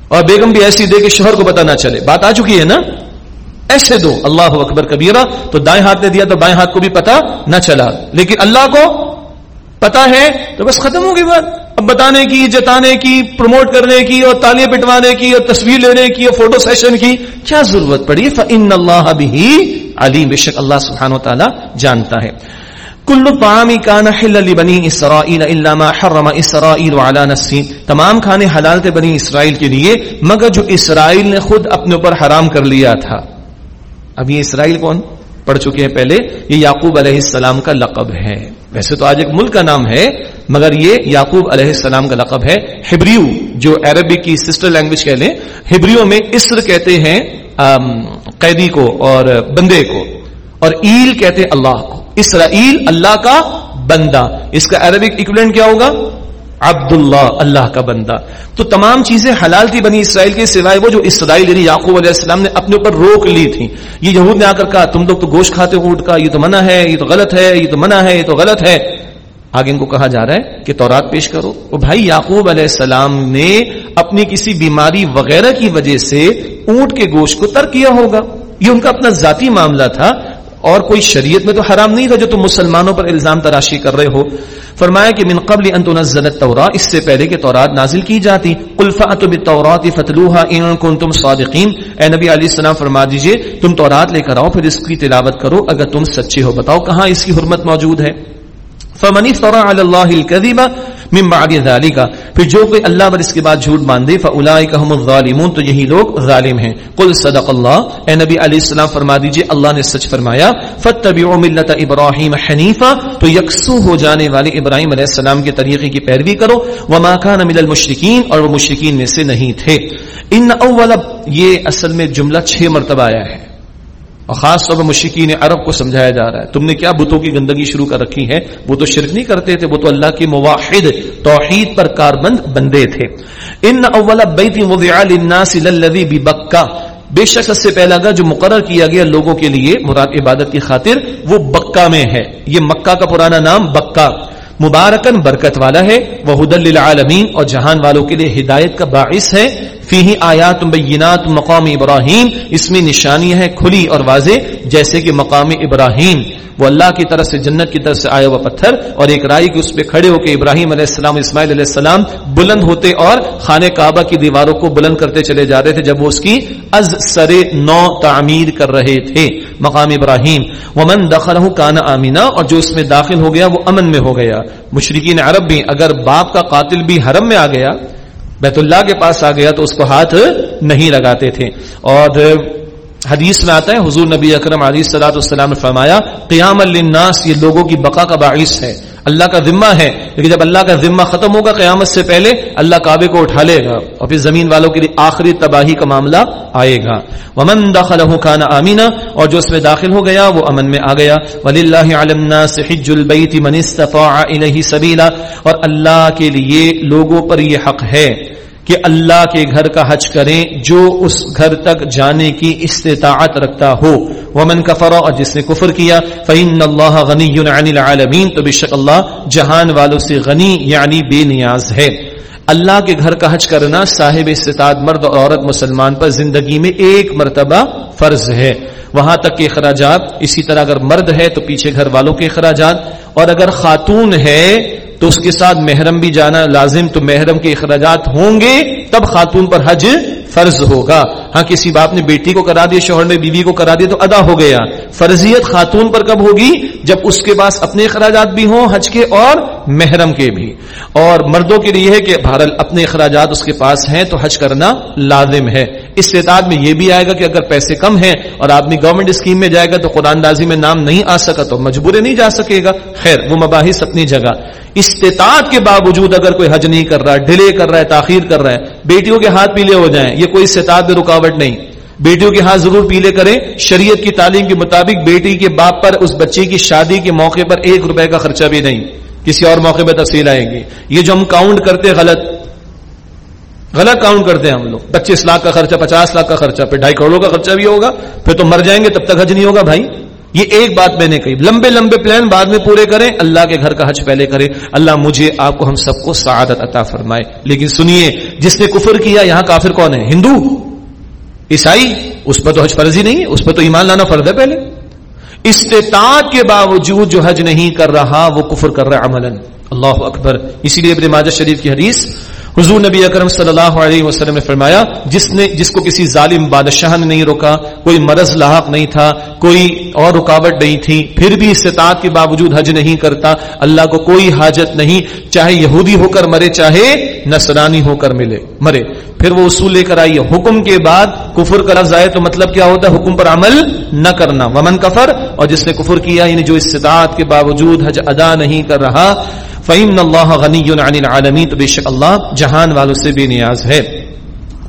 اور بیگم بھی ایسی دے کہ شوہر کو پتا نہ چلے۔ بات آ چکی ہے نا؟ ایسے دو۔ اللہ اکبر کبیرہ، تو دائیں ہاتھ نے دیا تو بائیں ہاتھ کو بھی پتا نہ چلا۔ لیکن اللہ کو پتا ہے تو بس ختم ہوگی بات۔ اب بتانے کی، جتانے کی، پروموٹ کرنے کی اور تالیاں پٹوانے کی اور تصویر لینے کی اور فوٹو سیشن کی کیا ضرورت پڑی؟ فن اللہ بھی علیم بے شک اللہ سبحانہ و تعالی جانتا ہے۔ کل پامی کان حل بنی اسرائیل الا ما حرم اسرائیل وعلى نفسه تمام کھانے حلال تھے بنی اسرائیل کے لیے، مگر جو اسرائیل نے خود اپنے اوپر حرام کر لیا تھا۔ اب یہ اسرائیل کون؟ پڑھ چکے ہیں پہلے، یہ یعقوب علیہ السلام کا لقب ہے۔ ویسے تو آج ایک ملک کا نام ہے، مگر یہ یعقوب علیہ السلام کا لقب ہے۔ ہبریو، جو عربی کی سسٹر لینگویج کہہ لیں ہبریو میں اسر کہتے ہیں قیدی کو اور بندے کو، اور ایل کہتے ہیں اللہ کو۔ اسرائیل اللہ کا بندہ۔ اس کا عربک اکولنٹ کیا ہوگا؟ عبد اللہ اللہ کا بندہ۔ تو تمام چیزیں حلال تھی بنی اسرائیل کے سوائے وہ جو اسرائیل یعنی یعقوب علیہ السلام نے اپنے اوپر روک لی تھی۔ یہ یہود نے آ کر کہا، تم لوگ تو گوشت کھاتے ہو اٹھ کا، یہ تو منع ہے، یہ تو غلط ہے، یہ تو منع ہے، یہ تو غلط ہے۔ آگے ان کو کہا جا رہا ہے کہ تورات پیش کرو۔ وہ بھائی، یعقوب علیہ السلام نے اپنی کسی بیماری وغیرہ کی وجہ سے اونٹ کے گوشت کو ترک کیا ہوگا۔ یہ ان کا اپنا ذاتی معاملہ تھا۔ اور کوئی شریعت میں تو حرام نہیں تھا جو تم مسلمانوں پر الزام تراشی کر رہے ہو۔ فرمایا کہ من قبل ان تنزل التوراۃ اس سے پہلے کہ تورات نازل کی جاتی۔ قل فاتوا بالتوراۃ فتلوها ان کنتم صادقین۔ اے نبی علیہ السلام، فرما دیجیے، تم تورات لے کر آؤ، پھر اس کی تلاوت کرو۔ اگر تم سچے ہو، بتاؤ کہاں اس کی حرمت موجود ہے۔ فمن افترى على الله الكذب من بعد ذلك۔ پھر جو کوئی اللہ پر اس کے بعد جھوٹ باندھے فاولئک هم الظالمون، تو یہی لوگ ظالم ہیں۔ قل صدق اللہ، اے نبی علیہ السلام، فرما دیجیے، اللہ نے سچ فرمایا فتبعوا ملت ابراہیم حنیفا، تو یکسو ہو جانے والے ابراہیم علیہ السلام کے طریقے کی پیروی کرو۔ وما كان من المشرکین، اور وہ مشرکین میں سے نہیں تھے۔ ان اول، یہ اصل میں جملہ چھ مرتبہ آیا ہے۔ اور خاص طور پر مشکین عرب کو سمجھایا جا رہا ہے۔ تم نے کیا بتوں کی گندگی شروع کر رکھی ہے وہ تو شرک نہیں کرتے تھے، وہ تو اللہ کی مواحد، توحید پر کاربند بندے تھے۔ ان اول بیت وضع للناس للذي ببکہ۔ بے شک سے پہلا گھر جو مقرر کیا گیا لوگوں کے لیے مراد عبادت کی خاطر، وہ بکہ میں ہے۔ یہ مکہ کا پرانا نام بکہ۔ مبارکن برکت والا ہے وہ حدل للعالمین، اور جہان والوں کے لیے ہدایت کا باعث ہے۔ فی آیات بینات مقام ابراہیم، اس میں نشانیاں ہیں کھلی اور واضح، جیسے کہ مقام ابراہیم۔ وہ اللہ کی طرف سے، جنت کی طرف سے آیا ہوا پتھر، اور ایک رائی کے اس پہ کھڑے ہو کے ابراہیم علیہ السلام، اسماعیل علیہ السلام بلند ہوتے اور خانہ کعبہ کی دیواروں کو بلند کرتے چلے جا رہے تھے، جب وہ اس کی از سر نو تعمیر کر رہے تھے۔ مقام ابراہیم. ومن دخلہ کان آمینا اور جو اس میں داخل ہو گیا، وہ امن میں ہو گیا. مشرقین عرب بھی، اگر باپ کا قاتل بھی حرم میں آ گیا، بیت اللہ کے پاس آ گیا، تو اس کو ہاتھ نہیں لگاتے تھے. اور حدیث میں آتا ہے، حضور نبی اکرم علیہ السلاۃ السلام نے فرمایا قیام الناس یہ لوگوں کی بقا کا باعث ہے. اللہ کا ذمہ ہے، لیکن جب اللہ کا ذمہ ختم ہوگا قیامت سے پہلے، اللہ کعبے کو اٹھا لے گا۔ اور پھر زمین والوں کے لیے آخری تباہی کا معاملہ آئے گا۔ ومن دخلہ کان آمینا اور جو اس میں داخل ہو گیا، وہ امن میں آ گیا۔ ولی اللہ عالم حج البیت من استطاع الیہ سبیلا اور اللہ کے لیے لوگوں پر یہ حق ہے۔ کہ اللہ کے گھر کا حج کریں جو اس گھر تک جانے کی استطاعت رکھتا ہو۔ ومن کفر، اور جس نے کفر کیا فعن اللہ غنی عن العالمین تو بے شک اللہ جہان والوں سے غنی یعنی بے نیاز ہے۔ اللہ کے گھر کا حج کرنا صاحب استطاعت مرد اور عورت مسلمان پر زندگی میں ایک مرتبہ فرض ہے۔ وہاں تک کے اخراجات، اسی طرح اگر مرد ہے تو پیچھے گھر والوں کے اخراجات، اور اگر خاتون ہے تو اس کے ساتھ محرم بھی جانا لازم، تو محرم کے اخراجات ہوں گے، تب خاتون پر حج فرض ہوگا۔ ہاں کسی باپ نے بیٹی کو کرا دیا، شوہر نے بیوی کو کرا دیا، تو ادا ہو گیا۔ فرضیت خاتون پر کب ہوگی؟ جب اس کے پاس اپنے اخراجات بھی ہوں، حج کے اور محرم کے بھی۔ اور مردوں کے لیے ہے کہ بھارت اپنے اخراجات اس کے پاس ہیں، تو حج کرنا لازم ہے۔ اس تعداد میں یہ بھی آئے گا کہ اگر پیسے کم ہیں اور آدمی گورنمنٹ اسکیم میں جائے گا تو قرآن دازی میں نام نہیں آ سکا تو مجبور نہیں جا سکے گا۔ خیر، وہ مباحث اپنی جگہ۔ استطاعت کے باوجود اگر کوئی حج نہیں کر رہا ہے ڈیلے کر رہا ہے، تاخیر کر رہا ہے، بیٹیوں کے ہاتھ پیلے ہو جائیں، یہ کوئی استطاعت میں رکاوٹ نہیں۔ بیٹیوں کے ہاتھ ضرور پیلے کریں۔ شریعت کی تعلیم کے مطابق بیٹی کے باپ پر، اس بچے کی شادی کے موقع پر ایک روپے کا خرچہ بھی نہیں۔ کسی اور موقع پہ تفصیل آئیں گی۔ یہ جو ہم کاؤنٹ کرتے غلط غلط کاؤنٹ کرتے ہیں ہم لوگ۔ پچیس لاکھ کا خرچہ، پچاس لاکھ کا خرچہ، پھر ڈھائی کروڑوں کا خرچہ بھی ہوگا۔ پھر تو مر جائیں گے، تب تک حج نہیں ہوگا بھائی۔ یہ ایک بات میں نے کہی۔ لمبے لمبے پلان بعد میں پورے کریں۔ اللہ کے گھر کا حج پہلے کرے اللہ مجھے، آپ کو ہم سب کو سعادت عطا فرمائے۔ لیکن سنیے، جس نے کفر کیا، یہاں کافر کون ہے؟ ہندو؟ عیسائی؟ اس پر تو حج فرضی نہیں ہے، اس پر تو ایمان لانا فرض ہے پہلے۔ استطاعت کے باوجود جو حج نہیں کر رہا، وہ کفر کر رہا عمل اللہ اکبر۔ اسی لیے ابن ماجد شریف کی حدیث حضور نبی اکرم صلی اللہ علیہ وسلم نے فرمایا، جس نے جس کو کسی ظالم بادشاہ نے نہیں روکا، کوئی مرض لاحق نہیں تھا، کوئی اور رکاوٹ نہیں تھی، پھر بھی استطاعت کے باوجود حج نہیں کرتا، اللہ کو کوئی حاجت نہیں، چاہے یہودی ہو کر مرے، چاہے نصرانی ہو کر ملے مرے۔ پھر وہ اصول لے کر آئیے حکم کے بعد کفر کا لفظ آئے تو مطلب کیا ہوتا ہے؟ حکم پر عمل نہ کرنا۔ ومن کفر، اور جس نے کفر کیا یعنی جو استطاعت کے باوجود حج ادا نہیں کر رہا فعم اللہ غنی عن العالمین تو بے شک اللہ جہان والوں سے بے نیاز ہے۔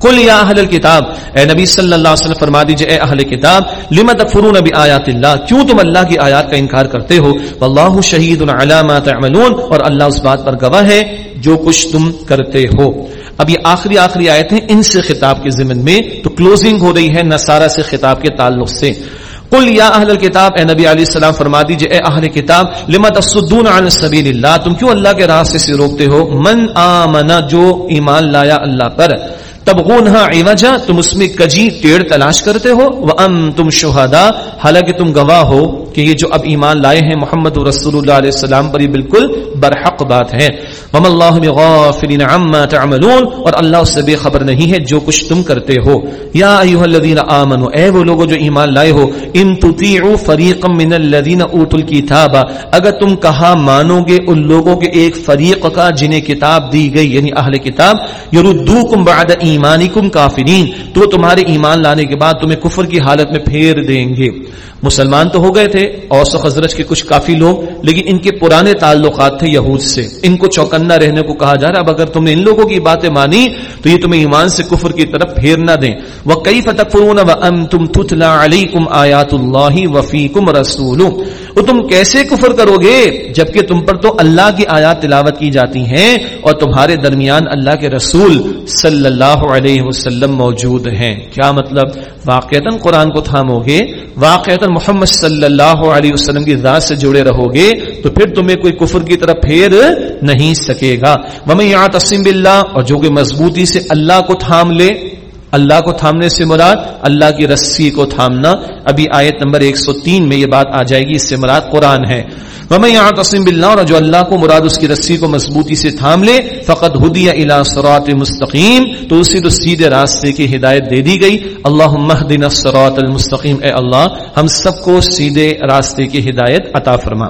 کل یا اہل الكتاب، اے نبی صلی اللہ علیہ وسلم فرما دیجیے، اے اہل کتاب لما تکفرون بآیات اللہ؟ کیوں تم اللہ کی آیات کا انکار کرتے ہو؟ واللہ شہید علی ما تعملون، اور اللہ اس بات پر گواہ ہے جو کچھ تم کرتے ہو۔ اب یہ آخری آخری آیت ہیں ان سے خطاب کے ضمن میں تو کلوزنگ ہو رہی ہے نصارہ سے خطاب کے تعلق سے۔ قل یا اہل الكتاب اے نبی علیہ السلام، فرما دیجیے، اے اہل کتاب لما تصدون عن سبیل اللہ تم کیوں اللہ کے راستے سے روکتے ہو؟ من آمنا جو ایمان لایا اللہ پر تبغونها عوجا، تم اس میں کجی ٹیڑ تلاش کرتے ہو؟ وانتم شہداء، حالانکہ تم گواہ ہو۔ کہ یہ جو اب ایمان لائے ہیں محمد رسول اللہ علیہ السلام پر یہ بالکل برحق بات ہے۔ وم اللہ بغافل عما تعملون اور اللہ اس سے بے خبر نہیں ہے جو کچھ تم کرتے ہو۔ یا ایها الذين امنوا اے وہ لوگ جو ایمان لائے ہو، ان تطيعوا فريقا من الذين اوتوا الكتاب اگر تم کہا مانو گے ان لوگوں کے ایک فریق کا جنہیں کتاب دی گئی یعنی اہل کتاب، یردوکم بعد ایمانکم کافرین۔ تو تمہارے ایمان لانے کے بعد تمہیں کفر کی حالت میں پھیر دیں گے۔ مسلمان تو ہو گئے تھے اوس و خزرج کے کچھ کافی لوگ، لیکن ان کے پرانے تعلقات تھے یہود سے۔ ان کو چوکنا رہنے کو کہا جا رہا اب اگر تم نے ان لوگوں کی باتیں مانی، تو یہ تمہیں ایمان سے کفر کی طرف پھیر نہ دیں۔ وہ کئی فتح تم آیات اللہ وفی کم رسول وہ تم کیسے کفر کرو گے؟ جبکہ تم پر تو اللہ کی آیات تلاوت کی جاتی ہیں اور تمہارے درمیان اللہ کے رسول صلی اللہ علیہ وسلم موجود ہیں۔ کیا مطلب؟ واقعتا قرآن کو تھامو گے؟ واقعتا محمد صلی اللہ علیہ وسلم کی ذات سے جڑے رہو گے، تو پھر تمہیں کوئی کفر کی طرف پھیر نہیں سکے گا۔ ممن یا تسیم بلّہ اور جو کہ مضبوطی سے اللہ کو تھام لے اللہ کو تھامنے سے مراد، اللہ کی رسی کو تھامنا۔ ابھی آیت نمبر 103 میں یہ بات آ جائے گی، اس سے مراد قرآن ہے۔ ومن یعتصم باللہ اور جو اللہ کو مراد اس کی رسی کو مضبوطی سے تھام لے فقط ہدی الى صراط مستقیم تو اسی تو سیدھے راستے کی ہدایت دے دی گئی۔ اللہم اهدنا الصراط المستقیم اے اللہ، ہم سب کو سیدھے راستے کی ہدایت عطا فرما۔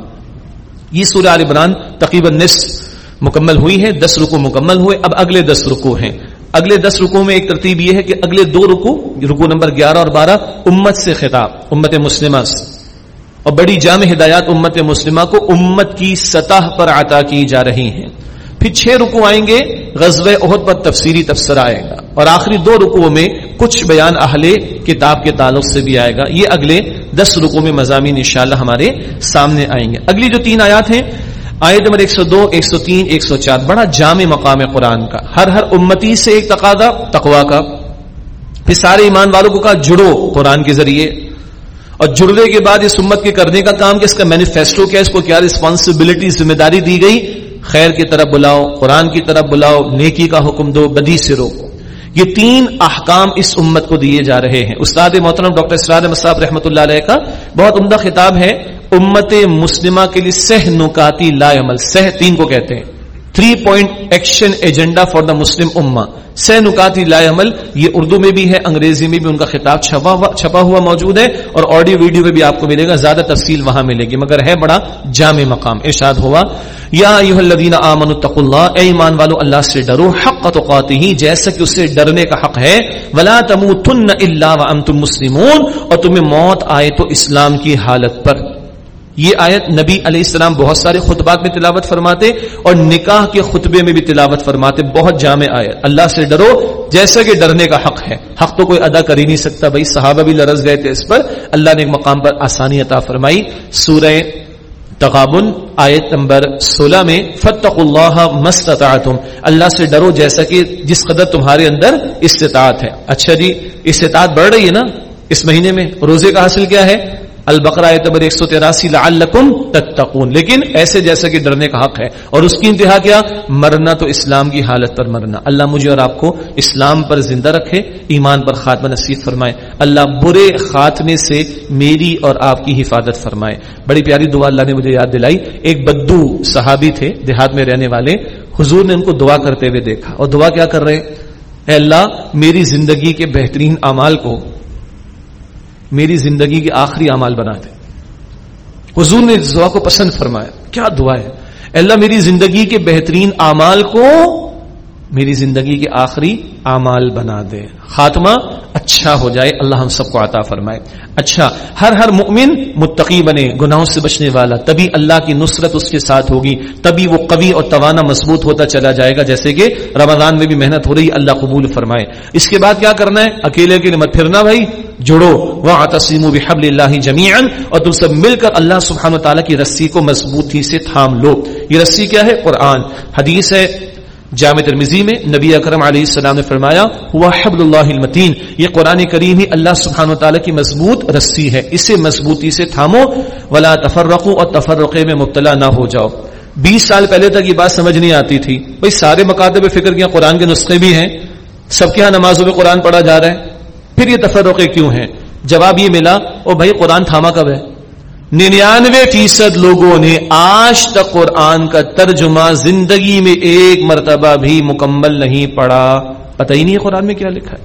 یہ سورہ ال عمران تقریباً نصف مکمل ہوئی ہے، دس رکو مکمل ہوئے۔ اب اگلے دس رکو ہیں۔ اگلے دس رکو میں ایک ترتیب یہ ہے کہ اگلے دو رکو رکو نمبر گیارہ اور بارہ، امت سے خطاب، امت مسلمہ سے۔ اور بڑی جامع ہدایات امت مسلمہ کو امت کی سطح پر عطا کی جا رہی ہیں۔ پھر چھ رکو آئیں گے غزب عہد پر تفسیری تفسر آئے گا۔ اور آخری دو رکو میں کچھ بیان اہل کتاب کے تعلق سے بھی آئے گا۔ یہ اگلے دس رکو میں مضامین انشاءاللہ ہمارے سامنے آئیں گے۔ اگلی جو تین آیات ہیں آیت نمبر 102 103 104 بڑا جامع مقام ہے قرآن کا، ہر ہر امتی سے ایک تقاضا تقوا کا۔ پھر سارے ایمان والوں کو کہا، جڑو قرآن کے ذریعے۔ اور جڑنے کے بعد اس امت کے کرنے کا کام کہ اس کا مینیفیسٹو کیا، اس کو کیا رسپانسبلٹی ذمہ داری دی گئی۔ خیر کی طرف بلاؤ، قرآن کی طرف بلاؤ، نیکی کا حکم دو، بدی سے روکو۔ یہ تین احکام اس امت کو دیے جا رہے ہیں۔ استاد محترم ڈاکٹر اسرار مصعب رحمۃ اللہ علیہ کا بہت عمدہ خطاب ہے۔ امت مسلمہ کے لیے سہ نکاتی لا عمل، سہ تین کو کہتے ہیں۔ Three point action agenda for the Muslim اما سہ نکاتی لا عمل، یہ اردو میں بھی ہے، انگریزی میں بھی ان کا خطاب چھپا ہوا چھپا ہوا موجود ہے، اور آڈیو ویڈیو میں بھی آپ کو ملے گا، زیادہ تفصیل وہاں ملے گی، مگر ہے بڑا جامع مقام۔ ارشاد ہوا، یا الذین آمنوا اتقوا اللہ، اے ایمان والو، اللہ سے ڈرو، حق تقاته، جیسا کہ اس سے ڈرنے کا حق ہے۔ ولا تموتن الا وانتم مسلمون، اور تمہیں موت آئے تو اسلام کی حالت پر۔ یہ آیت نبی علیہ السلام بہت سارے خطبات میں تلاوت فرماتے اور نکاح کے خطبے میں بھی تلاوت فرماتے، بہت جامع آیت۔ اللہ سے ڈرو، جیسا کہ ڈرنے کا حق ہے۔ حق تو کوئی ادا کر ہی نہیں سکتا بھائی، صحابہ بھی لرز گئے تھے اس پر۔ اللہ نے ایک مقام پر آسانی عطا فرمائی۔ سورہ تغابن، آیت نمبر سولہ میں فتق اللہ مستطاعتم اللہ سے ڈرو، جیسا کہ جس قدر تمہارے اندر استطاعت ہے۔ اچھا جی استطاعت بڑھ رہی ہے نا؟ اس مہینے میں روزے کا حاصل کیا ہے؟ البقرہ اعتبر ایک سو تراسی لعلکم تتقون۔ لیکن ایسے جیسا کہ ڈرنے کا حق ہے۔ اور اس کی انتہا کیا؟ مرنا تو اسلام کی حالت پر مرنا۔ اللہ مجھے اور آپ کو اسلام پر زندہ رکھے، ایمان پر خاتمہ نصیب فرمائے۔ اللہ برے خاتمے سے میری اور آپ کی حفاظت فرمائے۔ بڑی پیاری دعا اللہ نے مجھے یاد دلائی۔ ایک بدو صحابی تھے، دیہات میں رہنے والے۔ حضور نے ان کو دعا کرتے ہوئے دیکھا۔ اور دعا کیا کر رہے؟ اے اللہ، میری زندگی کے بہترین اعمال کو میری زندگی کے آخری اعمال بنا دے حضور نے اس دعا کو پسند فرمایا۔ کیا دعا ہے؟ اللہ، میری زندگی کے بہترین اعمال کو میری زندگی کے آخری اعمال بنا دے۔ خاتمہ اچھا ہو جائے، اللہ ہم سب کو عطا فرمائے۔ اچھا ہر ہر مؤمن متقی بنے، گناہوں سے بچنے والا، تبھی اللہ کی نصرت اس کے ساتھ ہوگی، تبھی وہ قوی اور توانا مضبوط ہوتا چلا جائے گا، جیسے کہ رمضان میں بھی محنت ہو رہی، اللہ قبول فرمائے۔ اس کے بعد کیا کرنا ہے؟ اکیلے اکیلے مت پھرنا بھائی، جڑو۔ وہ تسیم بحب اللہ جمیان اور تم سب مل کر اللہ سبحانہ تعالیٰ کی رسی کو مضبوطی سے تھام لو۔ یہ رسی کیا ہے؟ قرآن۔ حدیث ہے جامع ترمیزی میں نبی اکرم علیہ السلام نے فرمایا، ہوا حبل اللہ المتین. یہ قرآن کریم ہی اللہ سبحانہ و تعالیٰ کی مضبوط رسی ہے۔ اسے مضبوطی سے تھامو، ولا تفرقو اور تفرقے میں مبتلا نہ ہو جاؤ۔ بیس سال پہلے تک یہ بات سمجھ نہیں آتی تھی۔ بھائی، سارے مکاتب فکر کیا قرآن کے نسخے بھی ہیں۔ سب کے یہاں نمازوں میں قرآن پڑھا جا رہا ہے۔ پھر یہ تفرقے کیوں ہیں؟ جواب یہ ملا، او بھائی، قرآن تھاما کب ہے؟ ننانوے فیصد لوگوں نے آج تک قرآن کا ترجمہ زندگی میں ایک مرتبہ بھی مکمل نہیں پڑھا۔ پتہ ہی نہیں ہے قرآن میں کیا لکھا ہے۔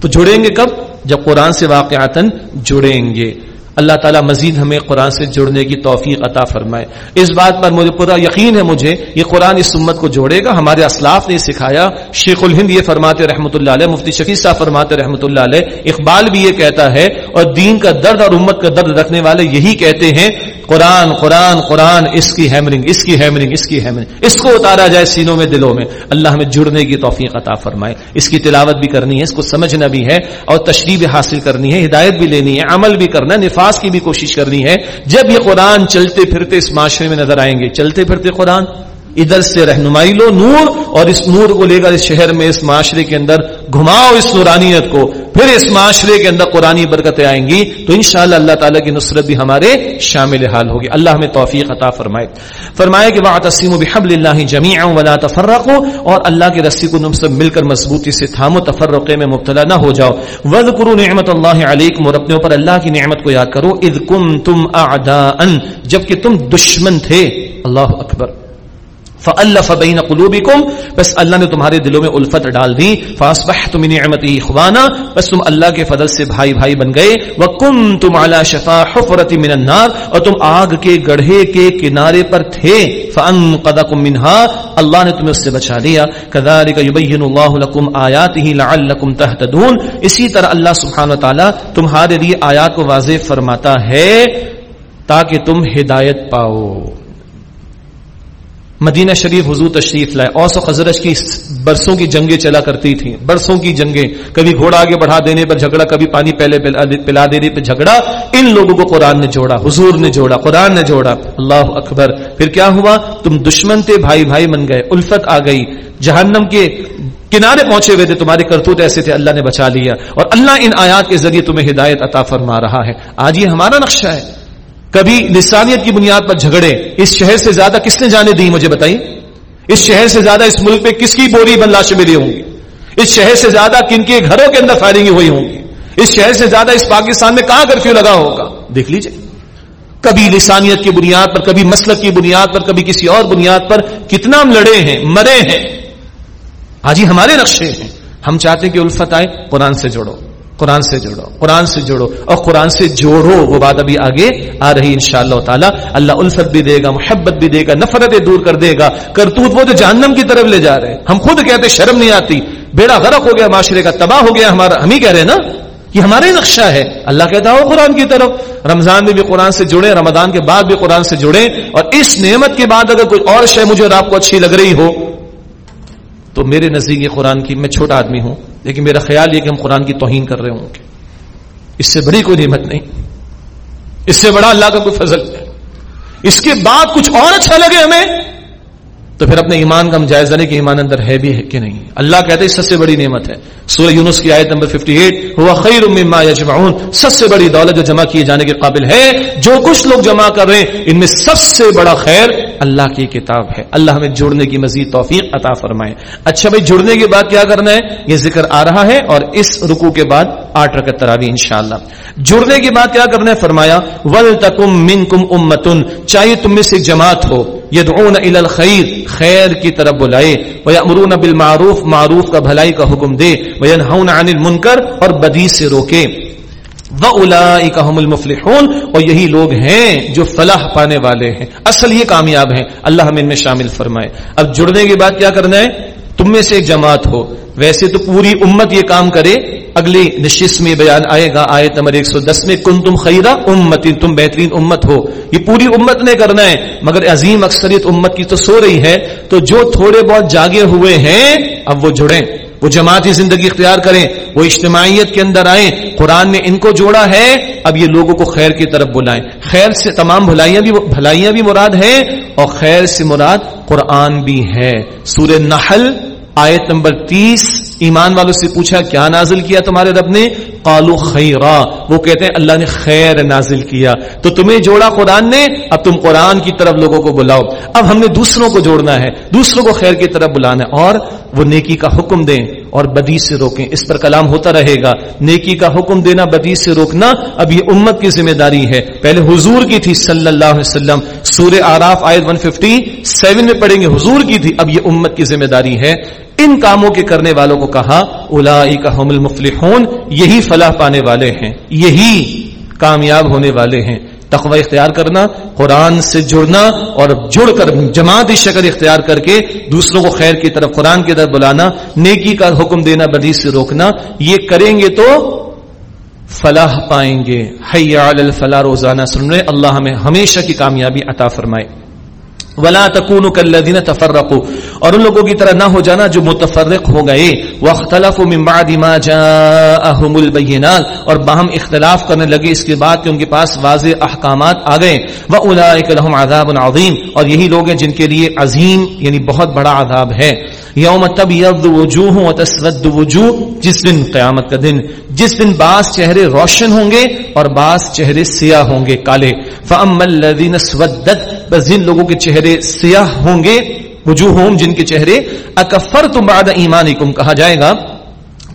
تو جڑیں گے کب؟ جب قرآن سے واقعات جڑیں گے۔ اللہ تعالیٰ مزید ہمیں قرآن سے جڑنے کی توفیق عطا فرمائے۔ اس بات پر مجھے پورا یقین ہے مجھے یہ قرآن اس امت کو جوڑے گا۔ ہمارے اسلاف نے سکھایا۔ شیخ الہند یہ فرماتے رحمۃ اللہ علیہ، مفتی شفیع صاحب فرماتے رحمۃ اللہ علیہ۔ اقبال بھی یہ کہتا ہے اور دین کا درد اور امت کا درد رکھنے والے یہی کہتے ہیں، قرآن قرآن قرآن، اس کی ہیمرنگ اس کی ہیمرنگ اس کی ہیمرنگ اس کو اتارا جائے سینوں میں، دلوں میں۔ اللہ ہمیں جڑنے کی توفیق عطا فرمائے۔ اس کی تلاوت بھی کرنی ہے، اس کو سمجھنا بھی ہے اور تشریح بھی حاصل کرنی ہے، ہدایت بھی لینی ہے، عمل بھی کرنا ہے الفاظ کی بھی کوشش کرنی ہے۔ جب یہ قرآن چلتے پھرتے اس معاشرے میں نظر آئیں گے، چلتے پھرتے قرآن۔ ادھر سے رہنمائی لو نور اور اس نور کو لے کر اس شہر میں اس معاشرے کے اندر گھماؤ اس نورانیت کو۔ پھر اس معاشرے کے اندر قرآن برکتیں آئیں گی تو انشاءاللہ اللہ تعالیٰ کی نصرت بھی ہمارے شامل حال ہوگی۔ اللہ ہمیں توفیق عطا فرمائے۔ فرمائے کہ وہ تسیم و بحب اللہ جمی ولا تفرق اور اللہ کی رسی کو تم سب مل کر مضبوطی سے تھامو، تفرقے میں مبتلا نہ ہو جاؤ۔ ود کرو نعمت اللہ علیکم اور اپنے اوپر اللہ کی نعمت کو یاد کرو۔ اذ کم تم جبکہ تم دشمن تھے۔ اللہ اکبر۔ فالف بین قلوبکم بس اللہ نے تمہارے دلوں میں الفت ڈال دی۔ فاصبحتم نعمتی اخوانا بس تم اللہ کے فضل سے بھائی بھائی بن گئے۔ وکنتم علی شفا حفرۃ من النار، اور تم آگ کے گڑھے کے کنارے پر تھے۔ فانقذکم منها، اللہ نے تمہیں اس سے بچا لیا۔ كذلك يبين الله لكم آیاته لعلكم تهتدون۔ اسی طرح اللہ سبحانہ و تعالی تمہارے لیے آیات کو واضح فرماتا ہے تاکہ تم ہدایت پاؤ۔ مدینہ شریف حضور تشریف لائے۔ اوس و خزرش کی برسوں کی جنگیں چلا کرتی تھیں۔ برسوں کی جنگیں۔ کبھی گھوڑا آگے بڑھا دینے پر جھگڑا، کبھی پانی پہلے پلا دینے پہ جھگڑا۔ ان لوگوں کو قرآن نے جوڑا، حضور نے جوڑا، قرآن نے جوڑا۔ اللہ اکبر۔ پھر کیا ہوا؟ تم دشمن تھے، بھائی بھائی بن گئے، الفت آ گئی۔ جہنم کے کنارے پہنچے ہوئے تھے، تمہارے کرتوت ایسے تھے، اللہ نے بچا لیا۔ اور اللہ ان آیات کے ذریعے تمہیں ہدایت عطا فرما رہا ہے۔ آج یہ ہمارا نقشہ ہے۔ کبھی لسانیت کی بنیاد پر جھگڑے، اس شہر سے زیادہ کس نے جانے دی مجھے بتائیے اس شہر سے زیادہ اس ملک پہ کس کی بوری بن لاشیں ملی ہوں گی؟ اس شہر سے زیادہ کن کے گھروں کے اندر فائرنگ ہوئی ہوں گی؟ اس شہر سے زیادہ اس پاکستان میں کہاں کرفیو لگا ہوگا؟ دیکھ لیجیے۔ کبھی لسانیت کی بنیاد پر، کبھی مسلک کی بنیاد پر، کبھی کسی اور بنیاد پر کتنا ہم لڑے ہیں، مرے ہیں۔ آج ہی ہمارے نقشے ہیں۔ ہم چاہتے ہیں کہ الفت آئے، قرآن سے جوڑو۔ قرآن سے جوڑو قرآن سے جوڑو اور قرآن سے جوڑو، وہ بات ابھی آگے آ رہی ان شاء اللہ تعالیٰ۔ اللہ الفت بھی دے گا، محبت بھی دے گا، نفرتیں دور کر دے گا۔ کرتوت وہ جو جہنم کی طرف لے جا رہے ہیں۔ ہم خود کہتے شرم نہیں آتی۔ بیڑا غرق ہو گیا، معاشرے کا تباہ ہو گیا ہمارا۔ ہم ہی کہہ رہے ہیں نا یہ ہمارے نقشہ ہے۔ اللہ کہتا ہو قرآن کی طرف رمضان میں بھی قرآن سے جڑے، رمضان کے بعد بھی قرآن سے جڑے۔ اور اس نعمت کے بعد اگر کوئی اور شے مجھے اور آپ کو اچھی لگ رہی ہو، تو میرے نزدیک قرآن کی میں چھوٹا آدمی ہوں۔ لیکن میرا خیال یہ کہ ہم قرآن کی توہین کر رہے ہوں گے۔ اس سے بڑی کوئی نعمت نہیں۔ اس سے بڑا اللہ کا کوئی فضل نہیں۔ اس کے بعد کچھ اور اچھا لگے ہمیں، تو پھر اپنے ایمان کا ہم جائزہ لیں کہ ایمان اندر ہے بھی ہے کہ نہیں۔ اللہ کہتے ہیں سب سے بڑی نعمت ہے۔ سورہ یونس کی آیت نمبر 58 ہوا خیر مما یجمعون سب سے بڑی دولت جو جمع کیے جانے کے قابل ہے، جو کچھ لوگ جمع کر رہے ہیں، ان میں سب سے بڑا خیر اللہ کی کتاب ہے۔ اللہ ہمیں جڑنے کی مزید توفیق عطا فرمائے۔ اچھا بھائی، جڑنے کے بعد کیا کرنا ہے؟ یہ ذکر آ رہا ہے اور اس رکو کے بعد آٹھ رکت تراوی انشاءاللہ۔ جڑنے کے بعد کیا کرنا ہے؟ فرمایا، ول تکم من کم امتن۔ چاہیے تم میں سے جماعت ہو۔ یدعون الى الخیر، خیر کی طرف بلائے۔ ویامرون بالمعروف، معروف کا بھلائی کا حکم دے۔ وینہون عن المنکر اور بدی سے روکے۔ هُمُ الْمُفْلِحُونَ، اور یہی لوگ ہیں جو فلاح پانے والے ہیں، اصل یہ کامیاب ہیں۔ اللہ ہمیں ان میں شامل فرمائے۔ اب جڑنے کے بعد کیا کرنا ہے؟ تم میں سے ایک جماعت ہو۔ ویسے تو پوری امت یہ کام کرے۔ اگلی نشست میں بیان آئے گا آیت نمبر 110 میں کن تم خیرہ امتی، تم بہترین امت ہو۔ یہ پوری امت نے کرنا ہے، مگر عظیم اکثریت امت کی تو سو رہی ہے۔ تو جو تھوڑے بہت جاگے ہوئے ہیں، اب وہ جڑیں۔ وہ جماعتی زندگی اختیار کریں، وہ اجتماعیت کے اندر آئیں، قرآن نے ان کو جوڑا ہے، اب یہ لوگوں کو خیر کی طرف بلائیں۔ خیر سے تمام بھلائیاں بھی بھلائیاں بھی مراد ہیں اور خیر سے مراد قرآن بھی ہے۔ سورہ نحل، آیت نمبر تیس، ایمان والوں سے پوچھا، کیا نازل کیا تمہارے رب نے؟ قالو خیرا، وہ کہتے ہیں اللہ نے خیر نازل کیا۔ تو تمہیں جوڑا قرآن نے، اب تم قرآن کی طرف لوگوں کو بلاؤ۔ اب ہم نے دوسروں کو جوڑنا ہے، دوسروں کو خیر کی طرف بلانا ہے۔ اور وہ نیکی کا حکم دیں۔ اور بدی سے روکیں۔ اس پر کلام ہوتا رہے گا۔ نیکی کا حکم دینا بدی سے روکنا اب یہ امت کی ذمہ داری ہے۔ پہلے حضور کی تھی صلی اللہ علیہ وسلم۔ سورہ آراف آیت 157 میں پڑھیں گے حضور کی تھی۔ اب یہ امت کی ذمہ داری ہے۔ ان کاموں کے کرنے والوں کو کہا اولئک هم المفلحون، یہی فلاح پانے والے ہیں، یہی کامیاب ہونے والے ہیں۔ تقوی اختیار کرنا، قرآن سے جڑنا اور جڑ کر جماعتی شکل اختیار کر کے دوسروں کو خیر کی طرف، قرآن کی طرف بلانا، نیکی کا حکم دینا بدی سے روکنا، یہ کریں گے تو فلاح پائیں گے۔ حیا الفلاح، روزانہ سن رہے اللہ ہمیں ہمیشہ کی کامیابی عطا فرمائے۔ ولا تکون کلین تفرق اور ان لوگوں کی طرح نہ ہو جانا جو متفرق ہو گئے۔ وختلف من بعد ما جاءهم البینات۔ اور باہم اختلاف کرنے لگے اس کے بعد کہ ان کے پاس واضح احکامات آ گئے۔ واولئک لهم عذاب عظیم۔ اور یہی لوگ ہیں جن کے لیے عظیم یعنی بہت بڑا عذاب ہے۔ یوم تب تبیض وجوہ وتسود وجوہ، جس دن قیامت کا دن، جس دن بعض چہرے روشن ہوں گے اور بعض چہرے سیاہ ہوں گے، کالے۔ فاما الذين اسودت، بس جن لوگوں کے چہرے سیاہ ہوں گے وجوہم جن کے چہرے اکفرتم بعد ایمانکم، کہا جائے گا،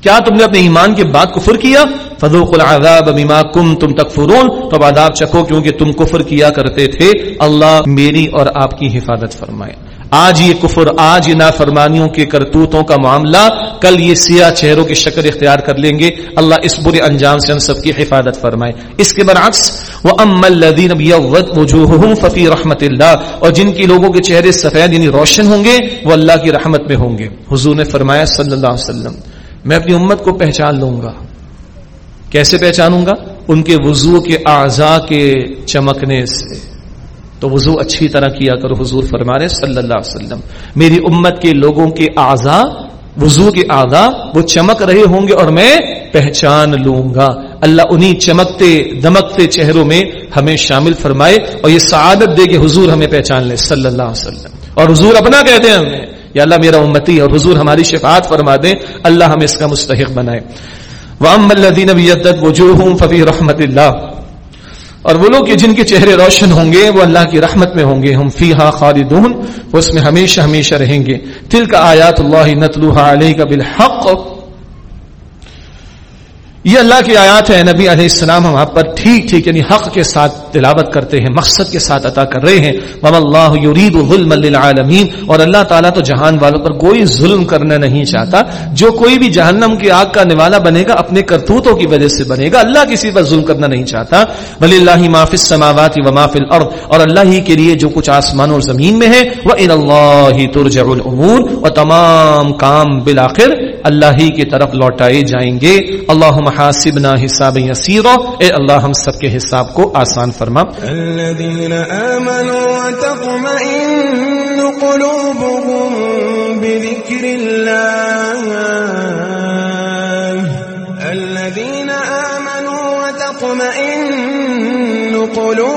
کیا تم نے اپنے ایمان کے بعد کفر کیا؟ فذوق العذاب بما کنتم تکفرون تو عذاب چکھو، کیونکہ تم کفر کیا کرتے تھے۔ اللہ میری اور آپ کی حفاظت فرمائے۔ آج یہ کفر، آج یہ نافرمانیوں کے کرتوتوں کا معاملہ، کل یہ سیاہ چہروں کی شکل اختیار کر لیں گے۔ اللہ اس برے انجام سے ہم سب کی حفاظت فرمائے۔ اس کے برعکس وہ ام الدین ففی رحمت اللہ اور جن کی لوگوں کے چہرے سفید یعنی روشن ہوں گے، وہ اللہ کی رحمت میں ہوں گے۔ حضور نے فرمایا صلی اللہ علیہ وسلم، میں اپنی امت کو پہچان لوں گا۔ کیسے پہچانوں گا؟ ان کے وضو کے اعضاء کے چمکنے سے۔ تو وضو اچھی طرح کیا کرو، حضور فرما رہے صلی اللہ علیہ وسلم۔ میری امت کے لوگوں کے اعضاء وضو کے اعضاء وہ چمک رہے ہوں گے اور میں پہچان لوں گا۔ اللہ انہی چمکتے، دمکتے چہروں میں ہمیں شامل فرمائے اور یہ سعادت دے کہ حضور ہمیں پہچان لے، صلی اللہ علیہ وسلم۔ اور حضور اپنا کہتے ہیں ہمیں یا اللہ میرا امتی اور حضور ہماری شفاعت فرما دیں اللہ ہمیں اس کا مستحق بنائے۔ وَأَمَّا الَّذِينَ بِيَدَّتْ وُجُوهُمْ فَفِي رَحْمَةِ اللَّهِ۔ اور وہ لوگ جن کے چہرے روشن ہوں گے، وہ اللہ کی رحمت میں ہوں گے۔ ہم فیہا خالدون، وہ اس میں ہمیشہ ہمیشہ رہیں گے۔ تلک آیات اللہ نتلوہ علیہ کا بالحق یہ اللہ کی آیات ہے نبی علیہ السلام ہم آپ پر ٹھیک ٹھیک یعنی حق کے ساتھ تلاوت کرتے ہیں، مقصد کے ساتھ عطا کر رہے ہیں۔ وم اللہ یرید ظلم للعالمین اور اللہ تعالیٰ تو جہان والوں پر کوئی ظلم کرنا نہیں چاہتا۔ جو کوئی بھی جہنم کی آگ کا نوالا بنے گا، اپنے کرتوتوں کی وجہ سے بنے گا۔ اللہ کسی پر ظلم کرنا نہیں چاہتا۔ ولی اللہ ما فی السماوات و ما فی الارض اور اللہ ہی کے لیے جو کچھ آسمان اور زمین میں ہے وہ ان اللہ ترجع الامور و تمام کام بالآخر اللہ ہی کی طرف لوٹائے جائیں گے۔ اللہ حاسبنا حساب یسیرا۔ اے اللہ، ہم سب کے حساب کو آسان فرما۔ الذين آمنوا وتطمئن قلوبهم بذكر الله الذين آمنوا وتطمئن قلوبهم